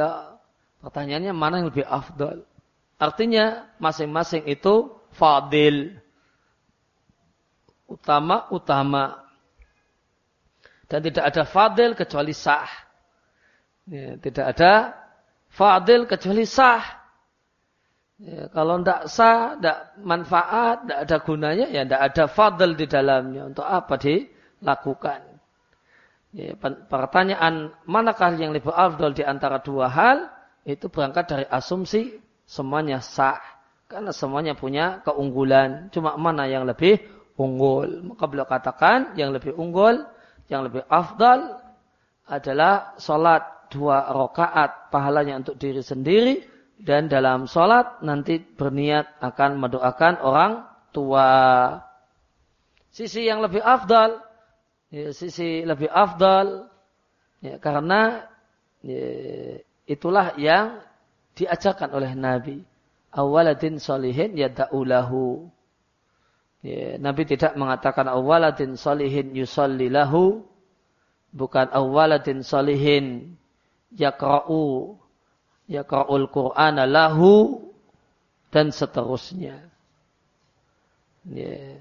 A: Pertanyaannya mana yang lebih afdol? Artinya masing-masing itu fadil. Utama-utama. Dan tidak ada fadil kecuali sah. Ya, tidak ada fadil kecuali sah. Ya, kalau tidak sah, tidak manfaat, tidak ada gunanya, ya tidak ada fadil di dalamnya. Untuk apa dilakukan? Ya, pertanyaan manakah yang lebih afdal di antara dua hal, itu berangkat dari asumsi semuanya sah. Karena semuanya punya keunggulan. Cuma mana yang lebih unggul. Maka beliau katakan yang lebih unggul, yang lebih afdal adalah sholat dua rakaat pahalanya untuk diri sendiri dan dalam sholat nanti berniat akan mendoakan orang tua. Sisi yang lebih afdal, ya, sisi lebih afdal, ya, karena ya, itulah yang diajarkan oleh Nabi. Awaladin solihin yada'ulahu. Ya, Nabi tidak mengatakan awaladin solihin yusallilahu. Bukan awaladin solihin yakra'u yakra'ul Qur'ana lahu dan seterusnya. Ya.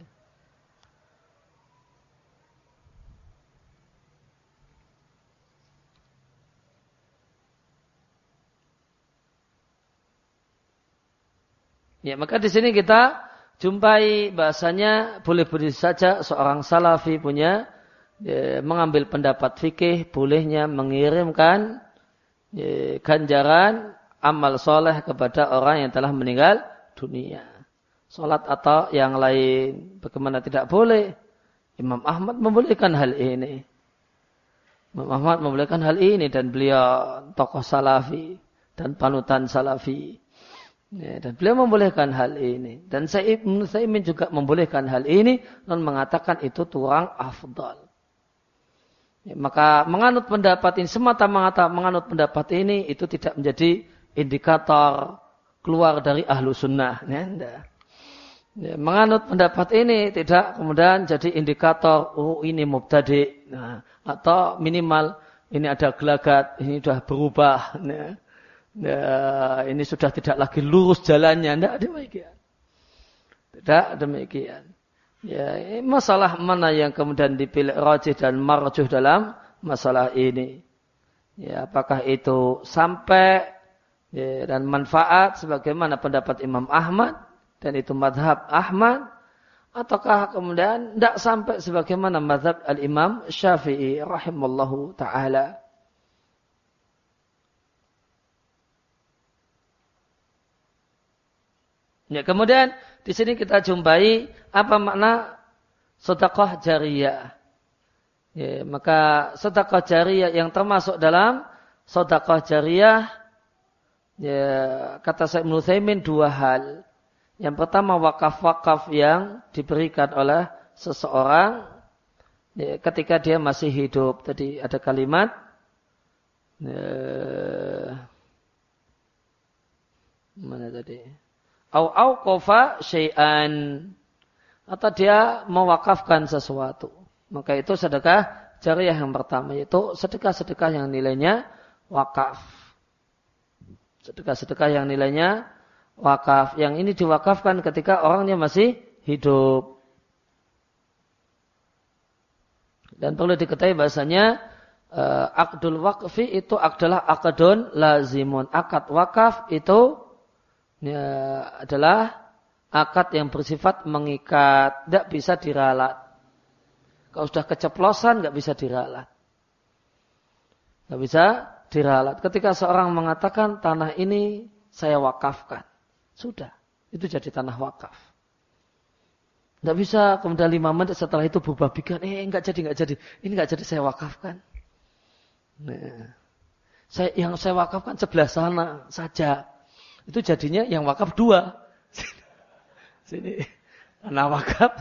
A: Ya, maka di sini kita jumpai bahasanya boleh-boleh saja seorang salafi punya ya, mengambil pendapat fikih bolehnya mengirimkan ganjaran amal soleh kepada orang yang telah meninggal dunia. Salat atau yang lain. Bagaimana tidak boleh? Imam Ahmad membolehkan hal ini. Imam Ahmad membolehkan hal ini dan beliau tokoh salafi dan panutan salafi. Ya, dan beliau membolehkan hal ini. Dan saya, saya juga membolehkan hal ini dan mengatakan itu turang afdal. Ya, maka menganut pendapat ini semata-mata menganut pendapat ini itu tidak menjadi indikator keluar dari ahlu sunnah. Ya, ya, menganut pendapat ini tidak kemudian jadi indikator oh ini mubtadi nah, atau minimal ini ada gelagat ini sudah berubah. Ya, ya, ini sudah tidak lagi lurus jalannya. Tidak demikian. Tidak demikian. Ya, masalah mana yang kemudian dipilih rajih dan marjuh dalam masalah ini. Ya, apakah itu sampai ya, dan manfaat sebagaimana pendapat Imam Ahmad dan itu madhab Ahmad ataukah kemudian tidak sampai sebagaimana madhab al-Imam Syafi'i rahimallahu taala. Ya, kemudian di sini kita jumpai apa makna sedekah jariyah. Ya, maka sedekah jariyah yang termasuk dalam sedekah jariyah ya, kata saya Ibnu dua hal. Yang pertama wakaf-wakaf yang diberikan oleh seseorang ya, ketika dia masih hidup. Tadi ada kalimat ya, mana tadi? Au auqafa syai'an atau dia mewakafkan sesuatu. Maka itu sedekah jariah yang pertama yaitu sedekah-sedekah yang nilainya wakaf. Sedekah-sedekah yang nilainya wakaf. Yang ini diwakafkan ketika orangnya masih hidup. Dan perlu diketahui bahasanya uh, akdul wakfi itu adalah akadun lazimun. Akad wakaf itu ya, adalah akad yang bersifat mengikat, tidak bisa diralat. Kalau sudah keceplosan nggak bisa diralat. Nggak bisa diralat. Ketika seorang mengatakan tanah ini saya wakafkan, sudah itu jadi tanah wakaf. Nggak bisa kemudian lima menit setelah itu berubah bikin, eh nggak jadi nggak jadi, ini nggak jadi saya wakafkan. Nah, saya yang saya wakafkan sebelah sana saja itu jadinya yang wakaf dua. Sini tanah wakaf,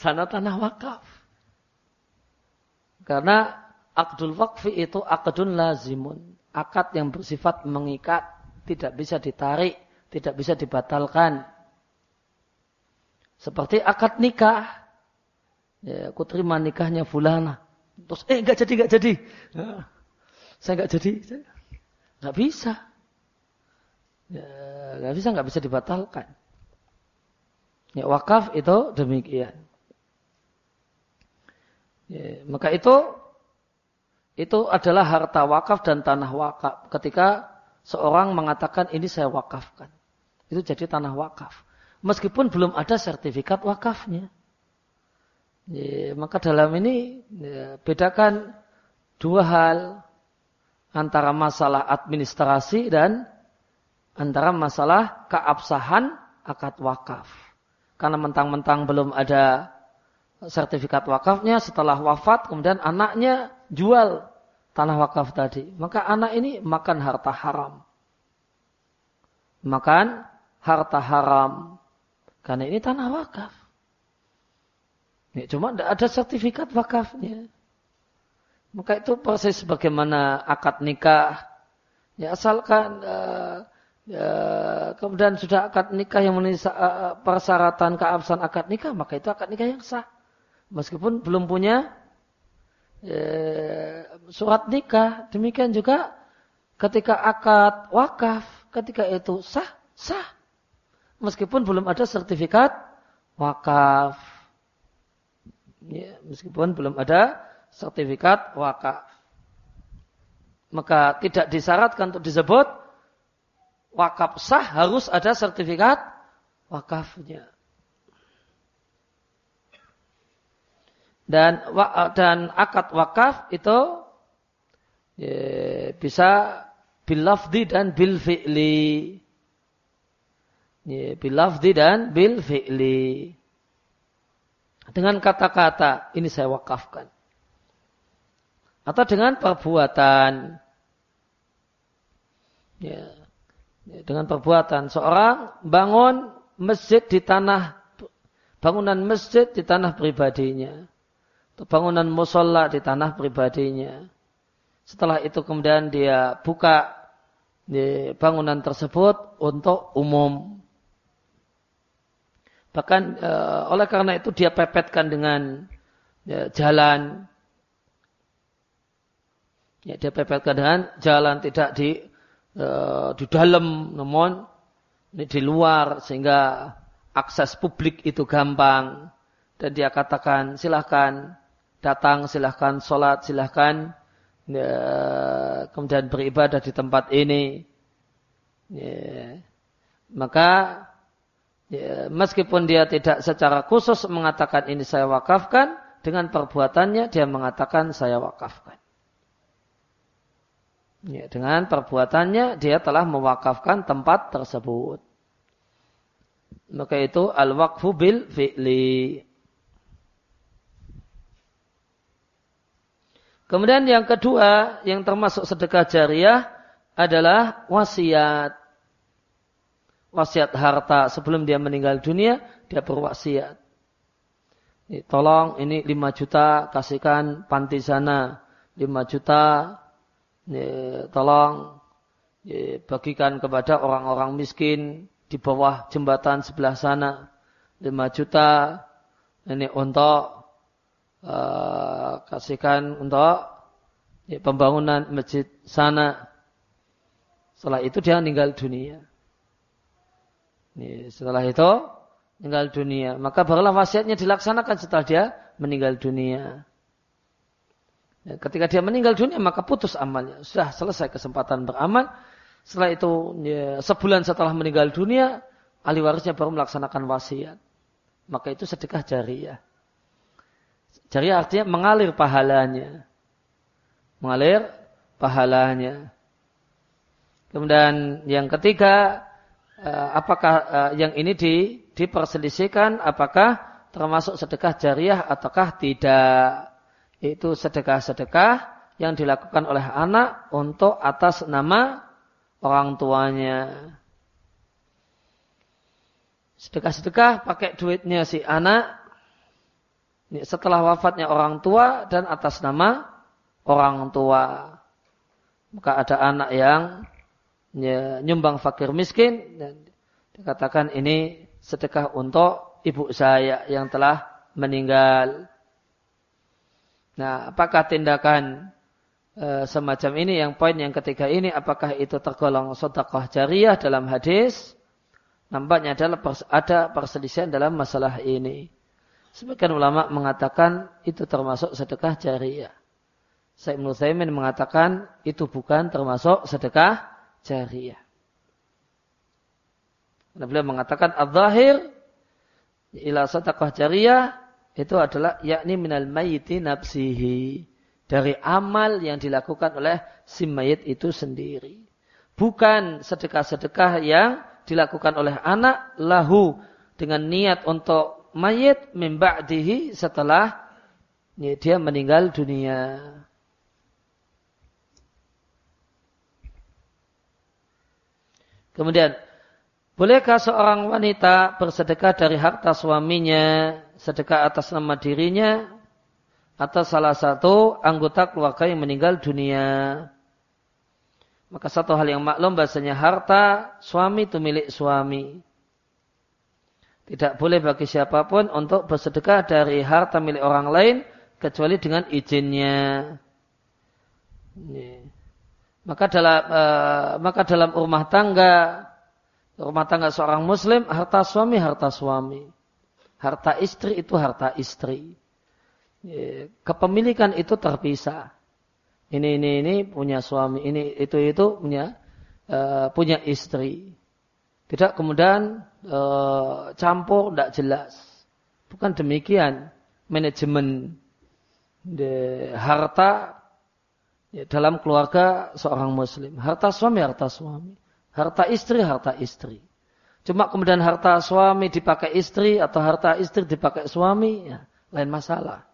A: sana tanah wakaf. Karena akdul wakfi itu akadun lazimun. Akad yang bersifat mengikat, tidak bisa ditarik, tidak bisa dibatalkan. Seperti akad nikah. Ya, aku terima nikahnya fulana. Terus, eh enggak jadi, enggak jadi. Ya, saya enggak jadi. Enggak bisa. Ya, enggak bisa, enggak bisa dibatalkan. Ya, wakaf itu demikian. Ya, maka itu itu adalah harta wakaf dan tanah wakaf. Ketika seorang mengatakan ini saya wakafkan. Itu jadi tanah wakaf. Meskipun belum ada sertifikat wakafnya. Ya, maka dalam ini ya, bedakan dua hal antara masalah administrasi dan antara masalah keabsahan akad wakaf. Karena mentang-mentang belum ada sertifikat wakafnya setelah wafat kemudian anaknya jual tanah wakaf tadi. Maka anak ini makan harta haram. Makan harta haram. Karena ini tanah wakaf. Ya, cuma tidak ada sertifikat wakafnya. Maka itu proses bagaimana akad nikah. Ya asalkan uh, ya, kemudian sudah akad nikah yang memenuhi uh, persyaratan keabsahan akad nikah, maka itu akad nikah yang sah. Meskipun belum punya eh, surat nikah, demikian juga ketika akad wakaf, ketika itu sah, sah. Meskipun belum ada sertifikat wakaf. Ya, meskipun belum ada sertifikat wakaf. Maka tidak disyaratkan untuk disebut wakaf sah harus ada sertifikat wakafnya. dan dan akad wakaf itu ya, bisa bil lafzi dan bil fi'li. Ya, bil lafzi dan bil fi'li. Dengan kata-kata ini saya wakafkan. Atau dengan perbuatan. Ya dengan perbuatan seorang bangun masjid di tanah bangunan masjid di tanah pribadinya bangunan musola di tanah pribadinya. Setelah itu kemudian dia buka di bangunan tersebut untuk umum. Bahkan e, oleh karena itu dia pepetkan dengan ya, jalan. Ya, dia pepetkan dengan jalan tidak di e, di dalam, namun ini di luar sehingga akses publik itu gampang. Dan dia katakan silahkan datang silahkan sholat silahkan ya, kemudian beribadah di tempat ini. Ya, maka ya, meskipun dia tidak secara khusus mengatakan ini saya wakafkan dengan perbuatannya dia mengatakan saya wakafkan ya, dengan perbuatannya dia telah mewakafkan tempat tersebut maka itu al-waqfu bil fi'li Kemudian yang kedua yang termasuk sedekah jariah adalah wasiat. Wasiat harta sebelum dia meninggal dunia, dia berwasiat. Tolong ini 5 juta kasihkan panti sana. 5 juta tolong bagikan kepada orang-orang miskin di bawah jembatan sebelah sana. 5 juta ini untuk uh, kasihkan untuk ya, pembangunan masjid sana. Setelah itu dia meninggal dunia. Ya, setelah itu meninggal dunia. Maka barulah wasiatnya dilaksanakan setelah dia meninggal dunia. Ya, ketika dia meninggal dunia maka putus amalnya. Sudah selesai kesempatan beramal. Setelah itu ya, sebulan setelah meninggal dunia, ahli warisnya baru melaksanakan wasiat. Maka itu sedekah jariah. Jadi artinya mengalir pahalanya. Mengalir pahalanya. Kemudian yang ketiga, eh, apakah eh, yang ini di, diperselisihkan apakah termasuk sedekah jariah ataukah tidak. Itu sedekah-sedekah yang dilakukan oleh anak untuk atas nama orang tuanya. Sedekah-sedekah pakai duitnya si anak setelah wafatnya orang tua dan atas nama orang tua. Maka ada anak yang ya, nyumbang fakir miskin dan dikatakan ini sedekah untuk ibu saya yang telah meninggal. Nah, apakah tindakan e, semacam ini yang poin yang ketiga ini apakah itu tergolong sedekah jariah dalam hadis? Nampaknya adalah ada perselisihan dalam masalah ini. Sebagian ulama mengatakan itu termasuk sedekah jariah. Sayyid Nusaymin mengatakan itu bukan termasuk sedekah jariah. Nah, beliau mengatakan al-zahir ila sedekah jariah itu adalah yakni minal mayyiti nafsihi dari amal yang dilakukan oleh si mayit itu sendiri. Bukan sedekah-sedekah yang dilakukan oleh anak lahu dengan niat untuk mayit mimba'dihi setelah dia meninggal dunia. Kemudian, bolehkah seorang wanita bersedekah dari harta suaminya, sedekah atas nama dirinya, atau salah satu anggota keluarga yang meninggal dunia? Maka satu hal yang maklum bahasanya harta suami itu milik suami. Tidak boleh bagi siapa pun untuk bersedekah dari harta milik orang lain kecuali dengan izinnya. Maka dalam uh, maka dalam rumah tangga rumah tangga seorang muslim harta suami harta suami. Harta istri itu harta istri. Kepemilikan itu terpisah. Ini ini ini punya suami, ini itu itu punya uh, punya istri. Tidak kemudian uh, campur tidak jelas. Bukan demikian manajemen de, harta ya, dalam keluarga seorang muslim. Harta suami, harta suami. Harta istri, harta istri. Cuma kemudian harta suami dipakai istri atau harta istri dipakai suami, ya, lain masalah.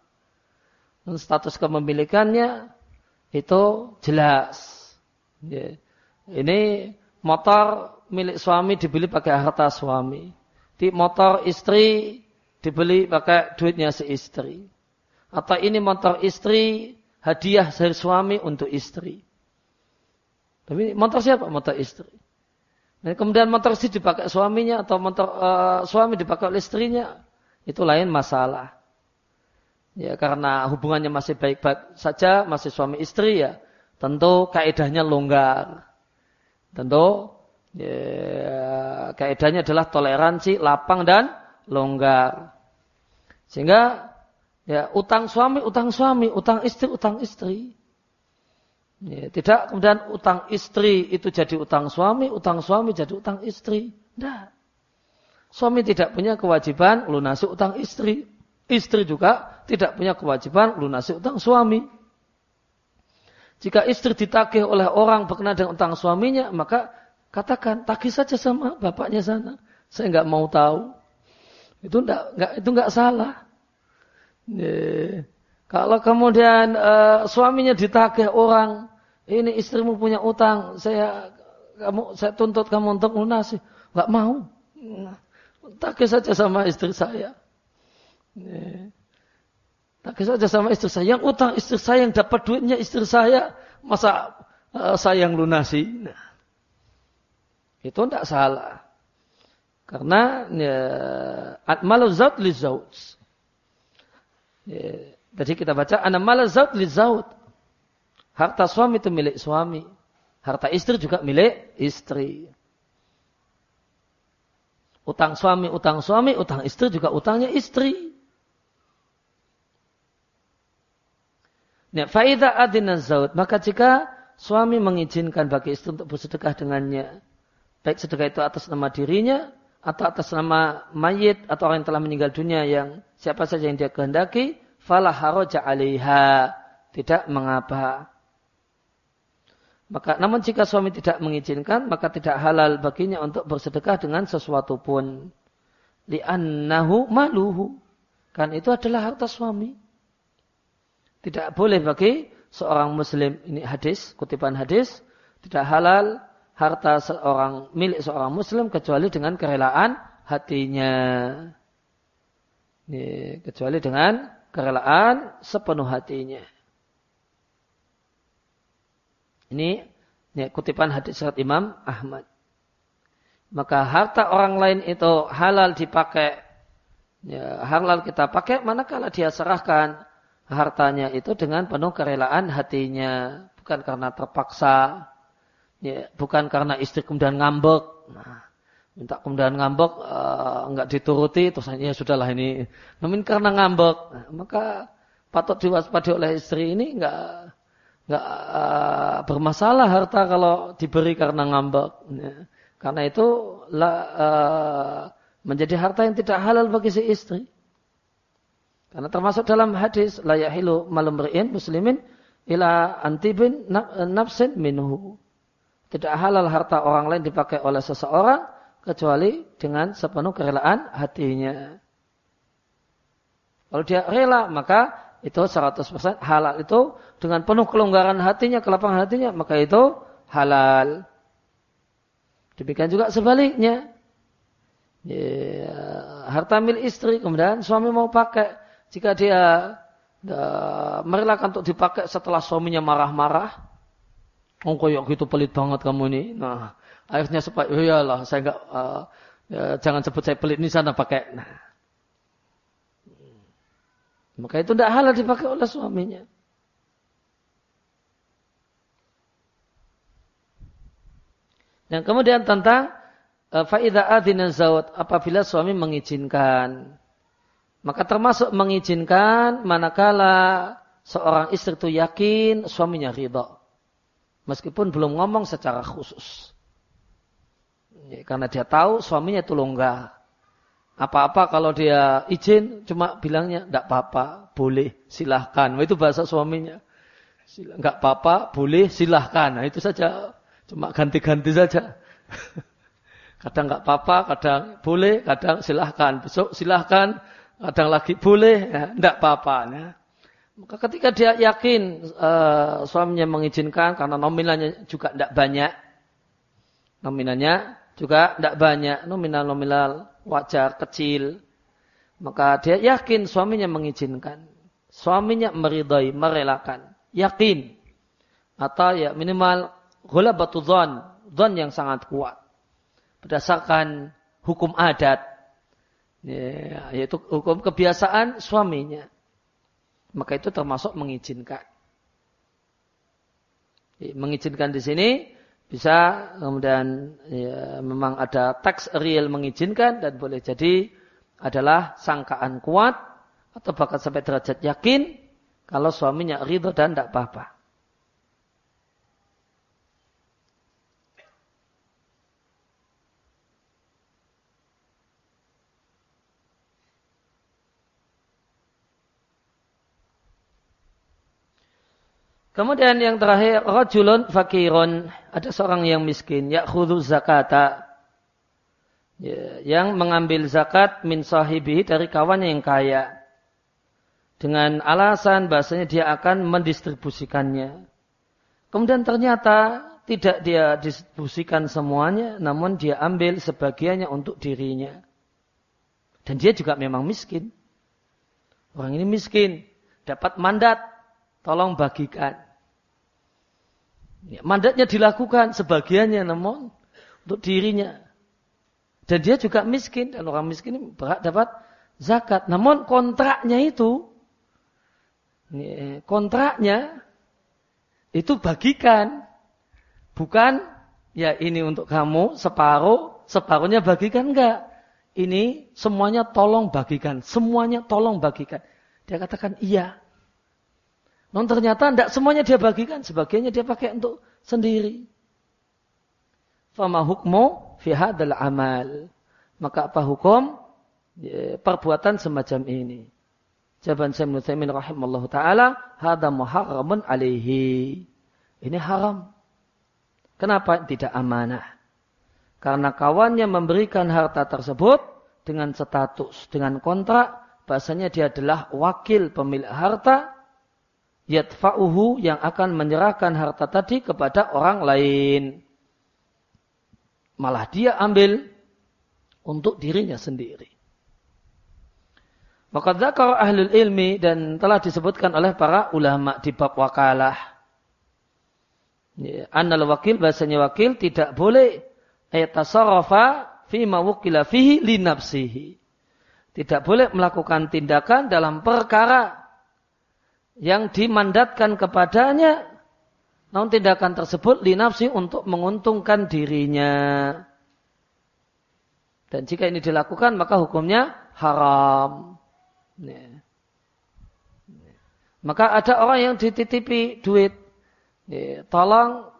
A: Dan status kepemilikannya itu jelas. Ya. Ini motor milik suami dibeli pakai harta suami. Di motor istri dibeli pakai duitnya si istri. Atau ini motor istri hadiah dari suami untuk istri. Tapi motor siapa? Motor istri. Dan kemudian motor istri dipakai suaminya atau motor uh, suami dipakai oleh istrinya, itu lain masalah. Ya karena hubungannya masih baik-baik saja, masih suami istri ya, tentu kaidahnya longgar. Tentu ya, kaidahnya adalah toleransi, lapang dan longgar. Sehingga Ya, utang suami, utang suami, utang istri, utang istri. Ya, tidak kemudian utang istri itu jadi utang suami, utang suami jadi utang istri. Tidak. Suami tidak punya kewajiban lunasi utang istri. Istri juga tidak punya kewajiban lunasi utang suami. Jika istri ditagih oleh orang berkenaan dengan utang suaminya, maka katakan tagih saja sama bapaknya sana. Saya nggak mau tahu. Itu enggak, itu enggak salah. Yeah. Kalau kemudian uh, suaminya ditagih orang, ini istrimu punya utang, saya kamu saya tuntut kamu untuk lunasi, nggak mau. Tagih saja sama istri saya. Tagih saja sama istri saya. Yang utang istri saya yang dapat duitnya istri saya, masa uh, saya yang lunasi? Nah, itu tidak salah. Karena ya, atmalu zaut li zauj. Ya, kita baca ana malazaut li zaut. Harta suami itu milik suami. Harta istri juga milik istri. Utang suami, utang suami, utang istri juga utangnya istri. Nah, faidah adina zaut. Maka jika suami mengizinkan bagi istri untuk bersedekah dengannya. Baik sedekah itu atas nama dirinya atau atas nama mayit atau orang yang telah meninggal dunia yang siapa saja yang dia kehendaki, falah haraja 'alaiha, tidak mengapa. Maka namun jika suami tidak mengizinkan, maka tidak halal baginya untuk bersedekah dengan sesuatu pun. Li'annahu maluhu. Kan itu adalah harta suami. Tidak boleh bagi seorang muslim, ini hadis, kutipan hadis, tidak halal harta seorang milik seorang muslim kecuali dengan kerelaan hatinya. Ini, kecuali dengan kerelaan sepenuh hatinya. Ini ya, kutipan hadis surat Imam Ahmad. Maka harta orang lain itu halal dipakai Ya, halal kita pakai manakala dia serahkan hartanya itu dengan penuh kerelaan hatinya, bukan karena terpaksa, ya, bukan karena istri kemudian ngambek. Nah, minta kemudian ngambek uh, enggak dituruti terus ya sudahlah ini namun karena ngambek nah, maka patut diwaspadai oleh istri ini enggak enggak uh, bermasalah harta kalau diberi karena ngambek ya. karena itu la, uh, menjadi harta yang tidak halal bagi si istri karena termasuk dalam hadis la yahilu malum muslimin ila antibin nafsin minhu tidak halal harta orang lain dipakai oleh seseorang kecuali dengan sepenuh kerelaan hatinya. Kalau dia rela maka itu 100% halal itu dengan penuh kelonggaran hatinya, kelapangan hatinya, maka itu halal. Demikian juga sebaliknya. Ya, harta milik istri kemudian suami mau pakai jika dia uh, merelakan untuk dipakai setelah suaminya marah-marah oh koyok gitu pelit banget kamu ini nah Akhirnya supaya, oh iyalah, saya enggak, uh, ya, jangan sebut saya pelit ini sana pakai. Nah. Maka itu tidak halal dipakai oleh suaminya. Dan kemudian tentang uh, faida adina zawat apabila suami mengizinkan. Maka termasuk mengizinkan manakala seorang istri itu yakin suaminya ridho. Meskipun belum ngomong secara khusus. Ya, karena dia tahu suaminya itu longgar. Apa-apa kalau dia izin cuma bilangnya tidak apa-apa, boleh, silahkan. Nah, itu bahasa suaminya. Enggak apa-apa, boleh, silahkan. Nah, itu saja. Cuma ganti-ganti saja. kadang enggak apa-apa, kadang boleh, kadang silahkan. Besok silahkan, kadang lagi boleh, ya, apa-apa. Ya. Maka ketika dia yakin uh, suaminya mengizinkan karena nominalnya juga tidak banyak, nominalnya juga tidak banyak nominal-nominal wajar kecil. Maka dia yakin suaminya mengizinkan. Suaminya meridai, merelakan. Yakin. Atau ya minimal gula batu dhon. Dhon yang sangat kuat. Berdasarkan hukum adat. Ya, yaitu hukum kebiasaan suaminya. Maka itu termasuk mengizinkan. Mengizinkan di sini bisa kemudian ya, memang ada teks real mengizinkan dan boleh jadi adalah sangkaan kuat atau bahkan sampai derajat yakin kalau suaminya ridho dan tidak apa-apa. Kemudian yang terakhir, rajulun fakirun. Ada seorang yang miskin. Ya'khudhu zakata. Ya, yang mengambil zakat min sahibi dari kawannya yang kaya. Dengan alasan bahasanya dia akan mendistribusikannya. Kemudian ternyata tidak dia distribusikan semuanya, namun dia ambil sebagiannya untuk dirinya. Dan dia juga memang miskin. Orang ini miskin, dapat mandat, tolong bagikan. Ya, mandatnya dilakukan sebagiannya namun untuk dirinya. Dan dia juga miskin dan orang miskin ini berhak dapat zakat. Namun kontraknya itu ya, kontraknya itu bagikan. Bukan ya ini untuk kamu separuh, separuhnya bagikan enggak. Ini semuanya tolong bagikan, semuanya tolong bagikan. Dia katakan iya. Non ternyata tidak semuanya dia bagikan, sebagiannya dia pakai untuk sendiri. Fama hukmu fi hadal amal. Maka apa hukum ya, perbuatan semacam ini? Jawaban Syekh Nusaimin rahimallahu taala, hada muharramun alaihi. Ini haram. Kenapa tidak amanah? Karena kawannya memberikan harta tersebut dengan status, dengan kontrak, bahasanya dia adalah wakil pemilik harta yadfa'uhu yang akan menyerahkan harta tadi kepada orang lain. Malah dia ambil untuk dirinya sendiri. Maka zakar ahlul ilmi dan telah disebutkan oleh para ulama di bab wakalah. Ya, annal wakil bahasanya wakil tidak boleh ayatasarafa fi wukila fihi li nafsihi. Tidak boleh melakukan tindakan dalam perkara yang dimandatkan kepadanya. Namun tindakan tersebut linafsi untuk menguntungkan dirinya. Dan jika ini dilakukan maka hukumnya haram. Maka ada orang yang dititipi duit. Tolong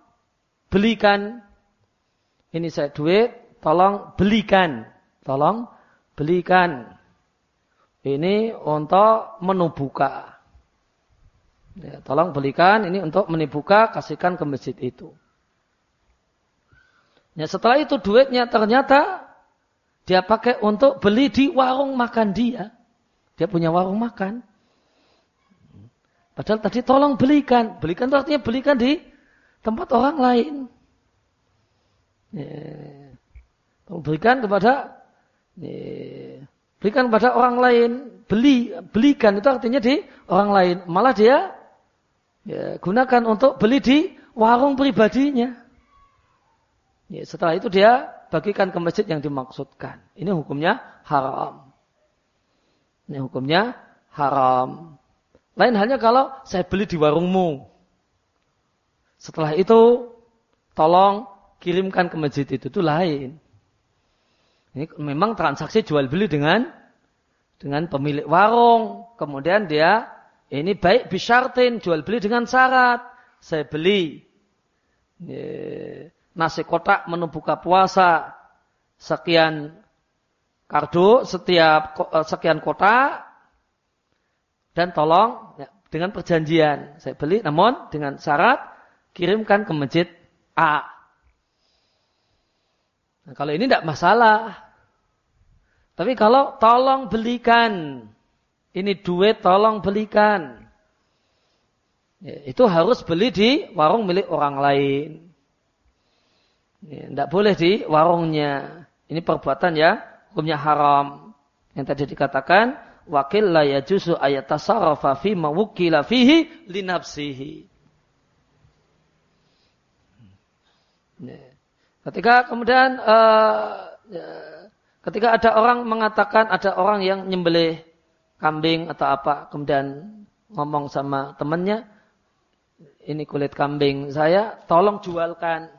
A: belikan. Ini saya duit, tolong belikan. Tolong belikan. Ini untuk menu buka. Ya, tolong belikan ini untuk menu buka, kasihkan ke masjid itu. Ya, setelah itu duitnya ternyata dia pakai untuk beli di warung makan dia. Dia punya warung makan. Padahal tadi tolong belikan. Belikan itu artinya belikan di tempat orang lain. Ya. Tolong berikan kepada ya, berikan kepada orang lain. Beli, belikan itu artinya di orang lain. Malah dia ya, gunakan untuk beli di warung pribadinya. Ya, setelah itu dia bagikan ke masjid yang dimaksudkan. Ini hukumnya haram. Ini hukumnya haram. Lain hanya kalau saya beli di warungmu. Setelah itu, tolong kirimkan ke masjid itu. Itu lain. Ini memang transaksi jual beli dengan dengan pemilik warung. Kemudian dia ini baik bisyartin jual beli dengan syarat. Saya beli nasi kotak menu buka puasa sekian kardu setiap eh, sekian kotak dan tolong ya, dengan perjanjian saya beli namun dengan syarat kirimkan ke masjid A. Nah, kalau ini tidak masalah. Tapi kalau tolong belikan, ini duit tolong belikan. Ya, itu harus beli di warung milik orang lain. Tidak ya, boleh di warungnya. Ini perbuatan ya hukumnya haram. Yang tadi dikatakan wakil la yajuzu ayat tasarrafa fi mawukila fihi linafsihi. Ketika kemudian uh, ketika ada orang mengatakan ada orang yang nyembelih kambing atau apa, kemudian ngomong sama temannya, ini kulit kambing saya, tolong jualkan.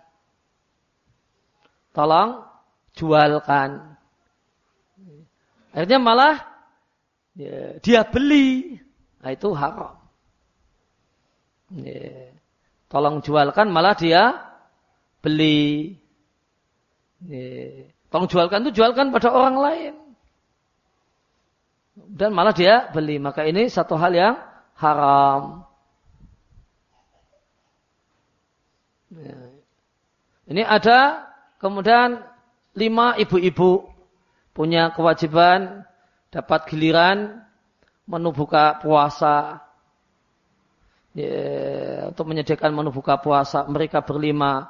A: Tolong jualkan. Akhirnya malah ya, dia beli, nah itu haram. Ya, tolong jualkan malah dia beli. Ya, tolong jualkan itu jualkan pada orang lain. Dan malah dia beli. Maka ini satu hal yang haram. Ya. Ini ada kemudian lima ibu-ibu punya kewajiban dapat giliran menu buka puasa. Ya, untuk menyediakan menu buka puasa mereka berlima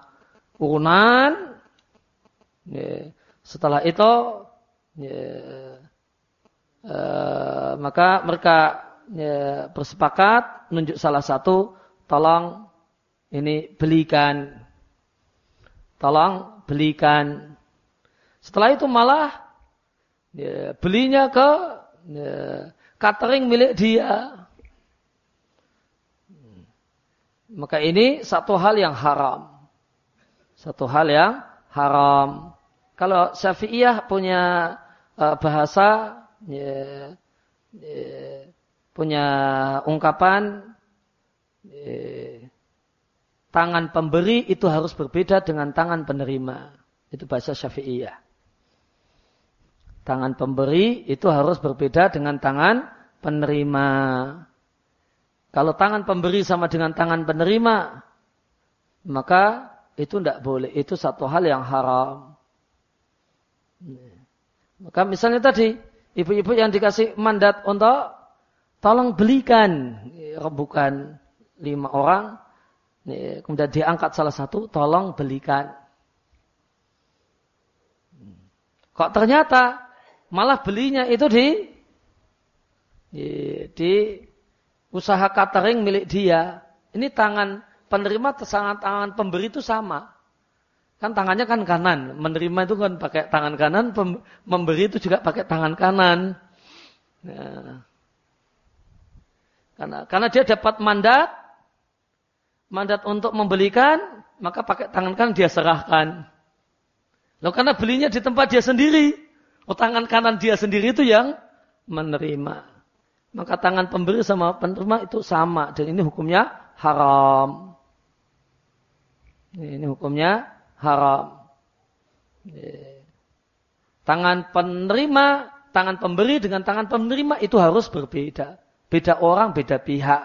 A: urunan. Ya, setelah itu ya, eh, maka mereka ya, bersepakat menunjuk salah satu tolong ini belikan tolong belikan setelah itu malah Ya, belinya ke ya, catering milik dia. Maka ini satu hal yang haram. Satu hal yang haram. Kalau Syafi'iyah punya uh, bahasa, ya, ya, punya ungkapan, ya, tangan pemberi itu harus berbeda dengan tangan penerima. Itu bahasa Syafi'iyah tangan pemberi itu harus berbeda dengan tangan penerima. Kalau tangan pemberi sama dengan tangan penerima, maka itu tidak boleh. Itu satu hal yang haram. Maka misalnya tadi, ibu-ibu yang dikasih mandat untuk tolong belikan rebukan lima orang, kemudian diangkat salah satu, tolong belikan. Kok ternyata malah belinya itu di di, usaha catering milik dia. Ini tangan penerima sangat tangan pemberi itu sama. Kan tangannya kan kanan, menerima itu kan pakai tangan kanan, memberi itu juga pakai tangan kanan. Nah. Karena karena dia dapat mandat mandat untuk membelikan, maka pakai tangan kanan dia serahkan. Loh karena belinya di tempat dia sendiri. Oh tangan kanan dia sendiri itu yang menerima. Maka tangan pemberi sama penerima itu sama. Dan ini hukumnya haram. Ini hukumnya haram. Tangan penerima, tangan pemberi dengan tangan penerima itu harus berbeda. Beda orang, beda pihak.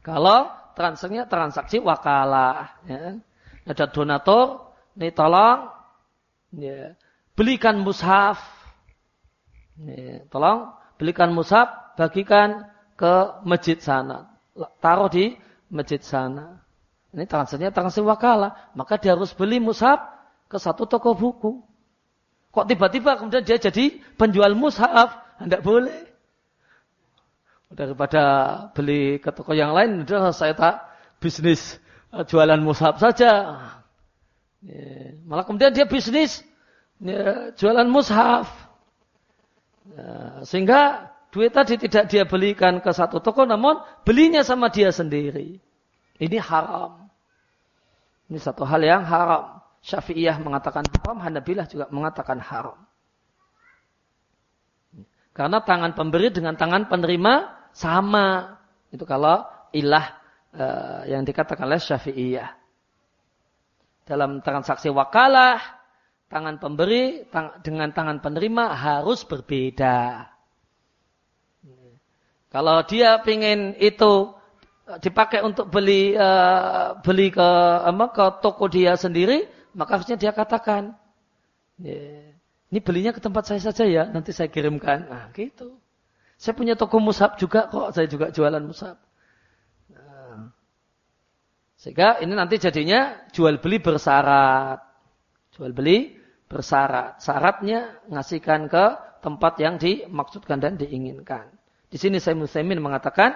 A: Kalau transaksinya transaksi wakalah. Ya. Ada donatur, ini tolong ya, belikan mushaf. Tolong belikan mushaf, bagikan ke masjid sana. Taruh di masjid sana. Ini transaksinya transaksi wakalah. Maka dia harus beli mushaf ke satu toko buku. Kok tiba-tiba kemudian dia jadi penjual mushaf? Tidak boleh. Daripada beli ke toko yang lain, udah saya tak bisnis eh, jualan mushaf saja. Ya, malah kemudian dia bisnis ya, jualan mushaf. Ya, sehingga duit tadi tidak dia belikan ke satu toko, namun belinya sama dia sendiri. Ini haram. Ini satu hal yang haram. Syafi'iyah mengatakan haram, Hanabilah juga mengatakan haram. Karena tangan pemberi dengan tangan penerima sama. Itu kalau ilah uh, yang dikatakan oleh Syafi'iyah. Dalam transaksi wakalah, tangan pemberi tang dengan tangan penerima harus berbeda. Kalau dia ingin itu dipakai untuk beli uh, beli ke apa, ke toko dia sendiri, maka harusnya dia katakan, ini belinya ke tempat saya saja ya, nanti saya kirimkan. Nah, gitu. Saya punya toko musab juga kok, saya juga jualan musab. Nah, sehingga ini nanti jadinya jual beli bersyarat. Jual beli bersyarat. Syaratnya ngasihkan ke tempat yang dimaksudkan dan diinginkan. Di sini saya Muslimin mengatakan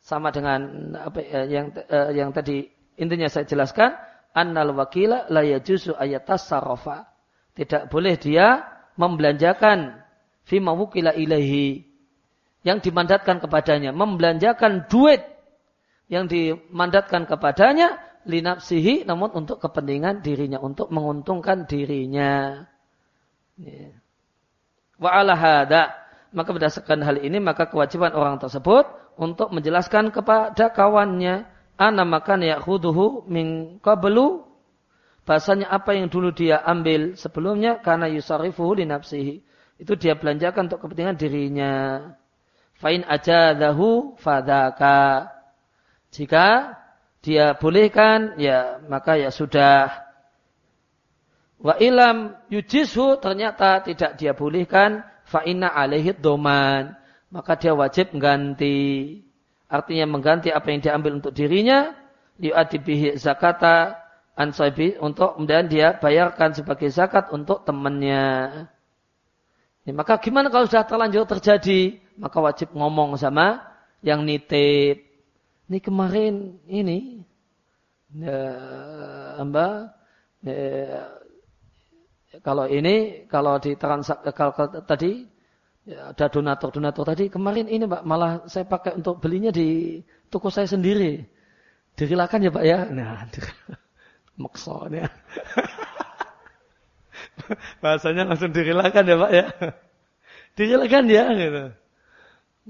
A: sama dengan apa eh, yang eh, yang tadi intinya saya jelaskan annal wakila la yajuzu ayatas sarofa. Tidak boleh dia membelanjakan fi mawukila ilahi yang dimandatkan kepadanya, membelanjakan duit yang dimandatkan kepadanya linapsihi namun untuk kepentingan dirinya, untuk menguntungkan dirinya. Ya. Wa ala hada, maka berdasarkan hal ini maka kewajiban orang tersebut untuk menjelaskan kepada kawannya ana makan ya'khuduhu min qablu bahasanya apa yang dulu dia ambil sebelumnya karena yusarifuhu li nafsihi itu dia belanjakan untuk kepentingan dirinya Fa'in dahu fadaka. Jika dia bolehkan, ya maka ya sudah. Wa ilam yujizhu ternyata tidak dia bolehkan, fa'inna alaihi doman. Maka dia wajib mengganti. Artinya mengganti apa yang diambil untuk dirinya, li'adibihi zakata ansaibi untuk kemudian dia bayarkan sebagai zakat untuk temannya. Ya, maka gimana kalau sudah terlanjur terjadi? maka wajib ngomong sama yang nitip. Ini kemarin ini ya, amba ya, kalau ini kalau di transak kalau, kalau tadi ya, ada donatur donatur tadi kemarin ini pak malah saya pakai untuk belinya di toko saya sendiri. Dirilakan ya pak ya? Nah maksudnya bahasanya langsung dirilakan ya pak ya? Dirilakan ya gitu.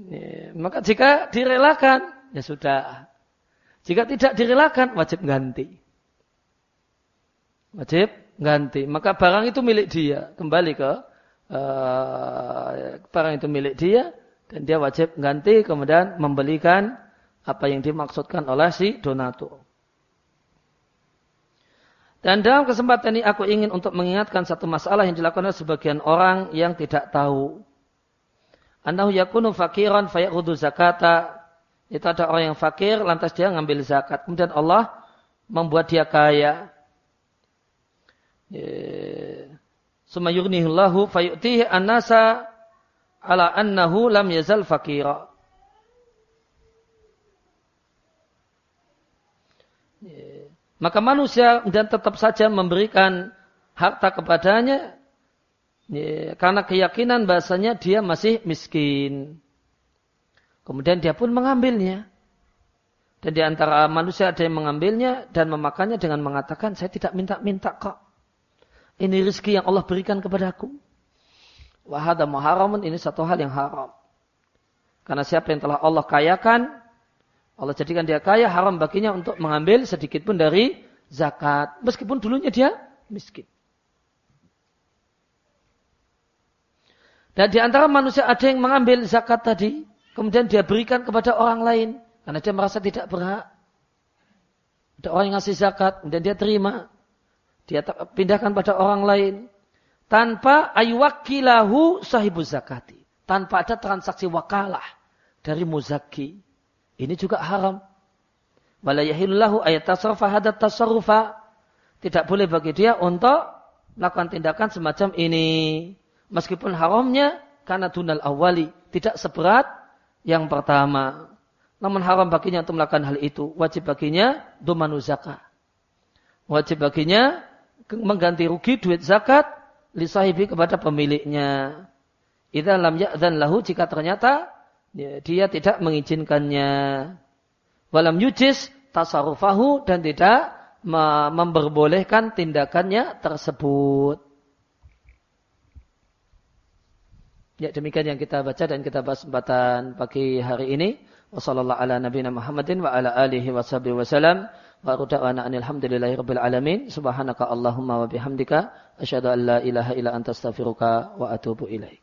A: Ya, maka jika direlakan, ya sudah. Jika tidak direlakan, wajib ganti. Wajib ganti. Maka barang itu milik dia. Kembali ke uh, barang itu milik dia. Dan dia wajib ganti kemudian membelikan apa yang dimaksudkan oleh si donatur. Dan dalam kesempatan ini aku ingin untuk mengingatkan satu masalah yang dilakukan oleh sebagian orang yang tidak tahu Anahu yakunu fakiran fayakudu zakata. Itu ada orang yang fakir, lantas dia ngambil zakat. Kemudian Allah membuat dia kaya. Sumayurnihullahu fayu'tihi an-nasa ala annahu lam yazal fakira. Maka manusia dan tetap saja memberikan harta kepadanya Ya, karena keyakinan bahasanya dia masih miskin. Kemudian dia pun mengambilnya. Dan di antara manusia ada yang mengambilnya dan memakannya dengan mengatakan, saya tidak minta-minta kok. Ini rezeki yang Allah berikan kepadaku. Wahada muharamun ini satu hal yang haram. Karena siapa yang telah Allah kayakan, Allah jadikan dia kaya, haram baginya untuk mengambil sedikit pun dari zakat. Meskipun dulunya dia miskin. Dan di antara manusia ada yang mengambil zakat tadi, kemudian dia berikan kepada orang lain. Karena dia merasa tidak berhak. Ada orang yang ngasih zakat, kemudian dia terima. Dia pindahkan pada orang lain. Tanpa aywakilahu sahibu zakati. Tanpa ada transaksi wakalah dari muzaki. Ini juga haram. Walayahillahu ayat tasarrufa hadat tasarrufa. Tidak boleh bagi dia untuk melakukan tindakan semacam ini. Meskipun haramnya karena tunal awali. Tidak seberat yang pertama. Namun haram baginya untuk melakukan hal itu. Wajib baginya domanu zakat. Wajib baginya mengganti rugi duit zakat li sahibi kepada pemiliknya. Idza lam ya'dzan lahu jika ternyata ya, dia tidak mengizinkannya. Walam yujis tasarufahu dan tidak memperbolehkan tindakannya tersebut. Ya demikian yang kita baca dan kita bahas kesempatan pagi hari ini. Ala nabiyina Muhammadin wa ruda'wana alhamdulillahi rabbil alamin. Subhanaka Allahumma wa bihamdika. Asyadu an la ilaha illa anta astaghfiruka wa atubu ilaih.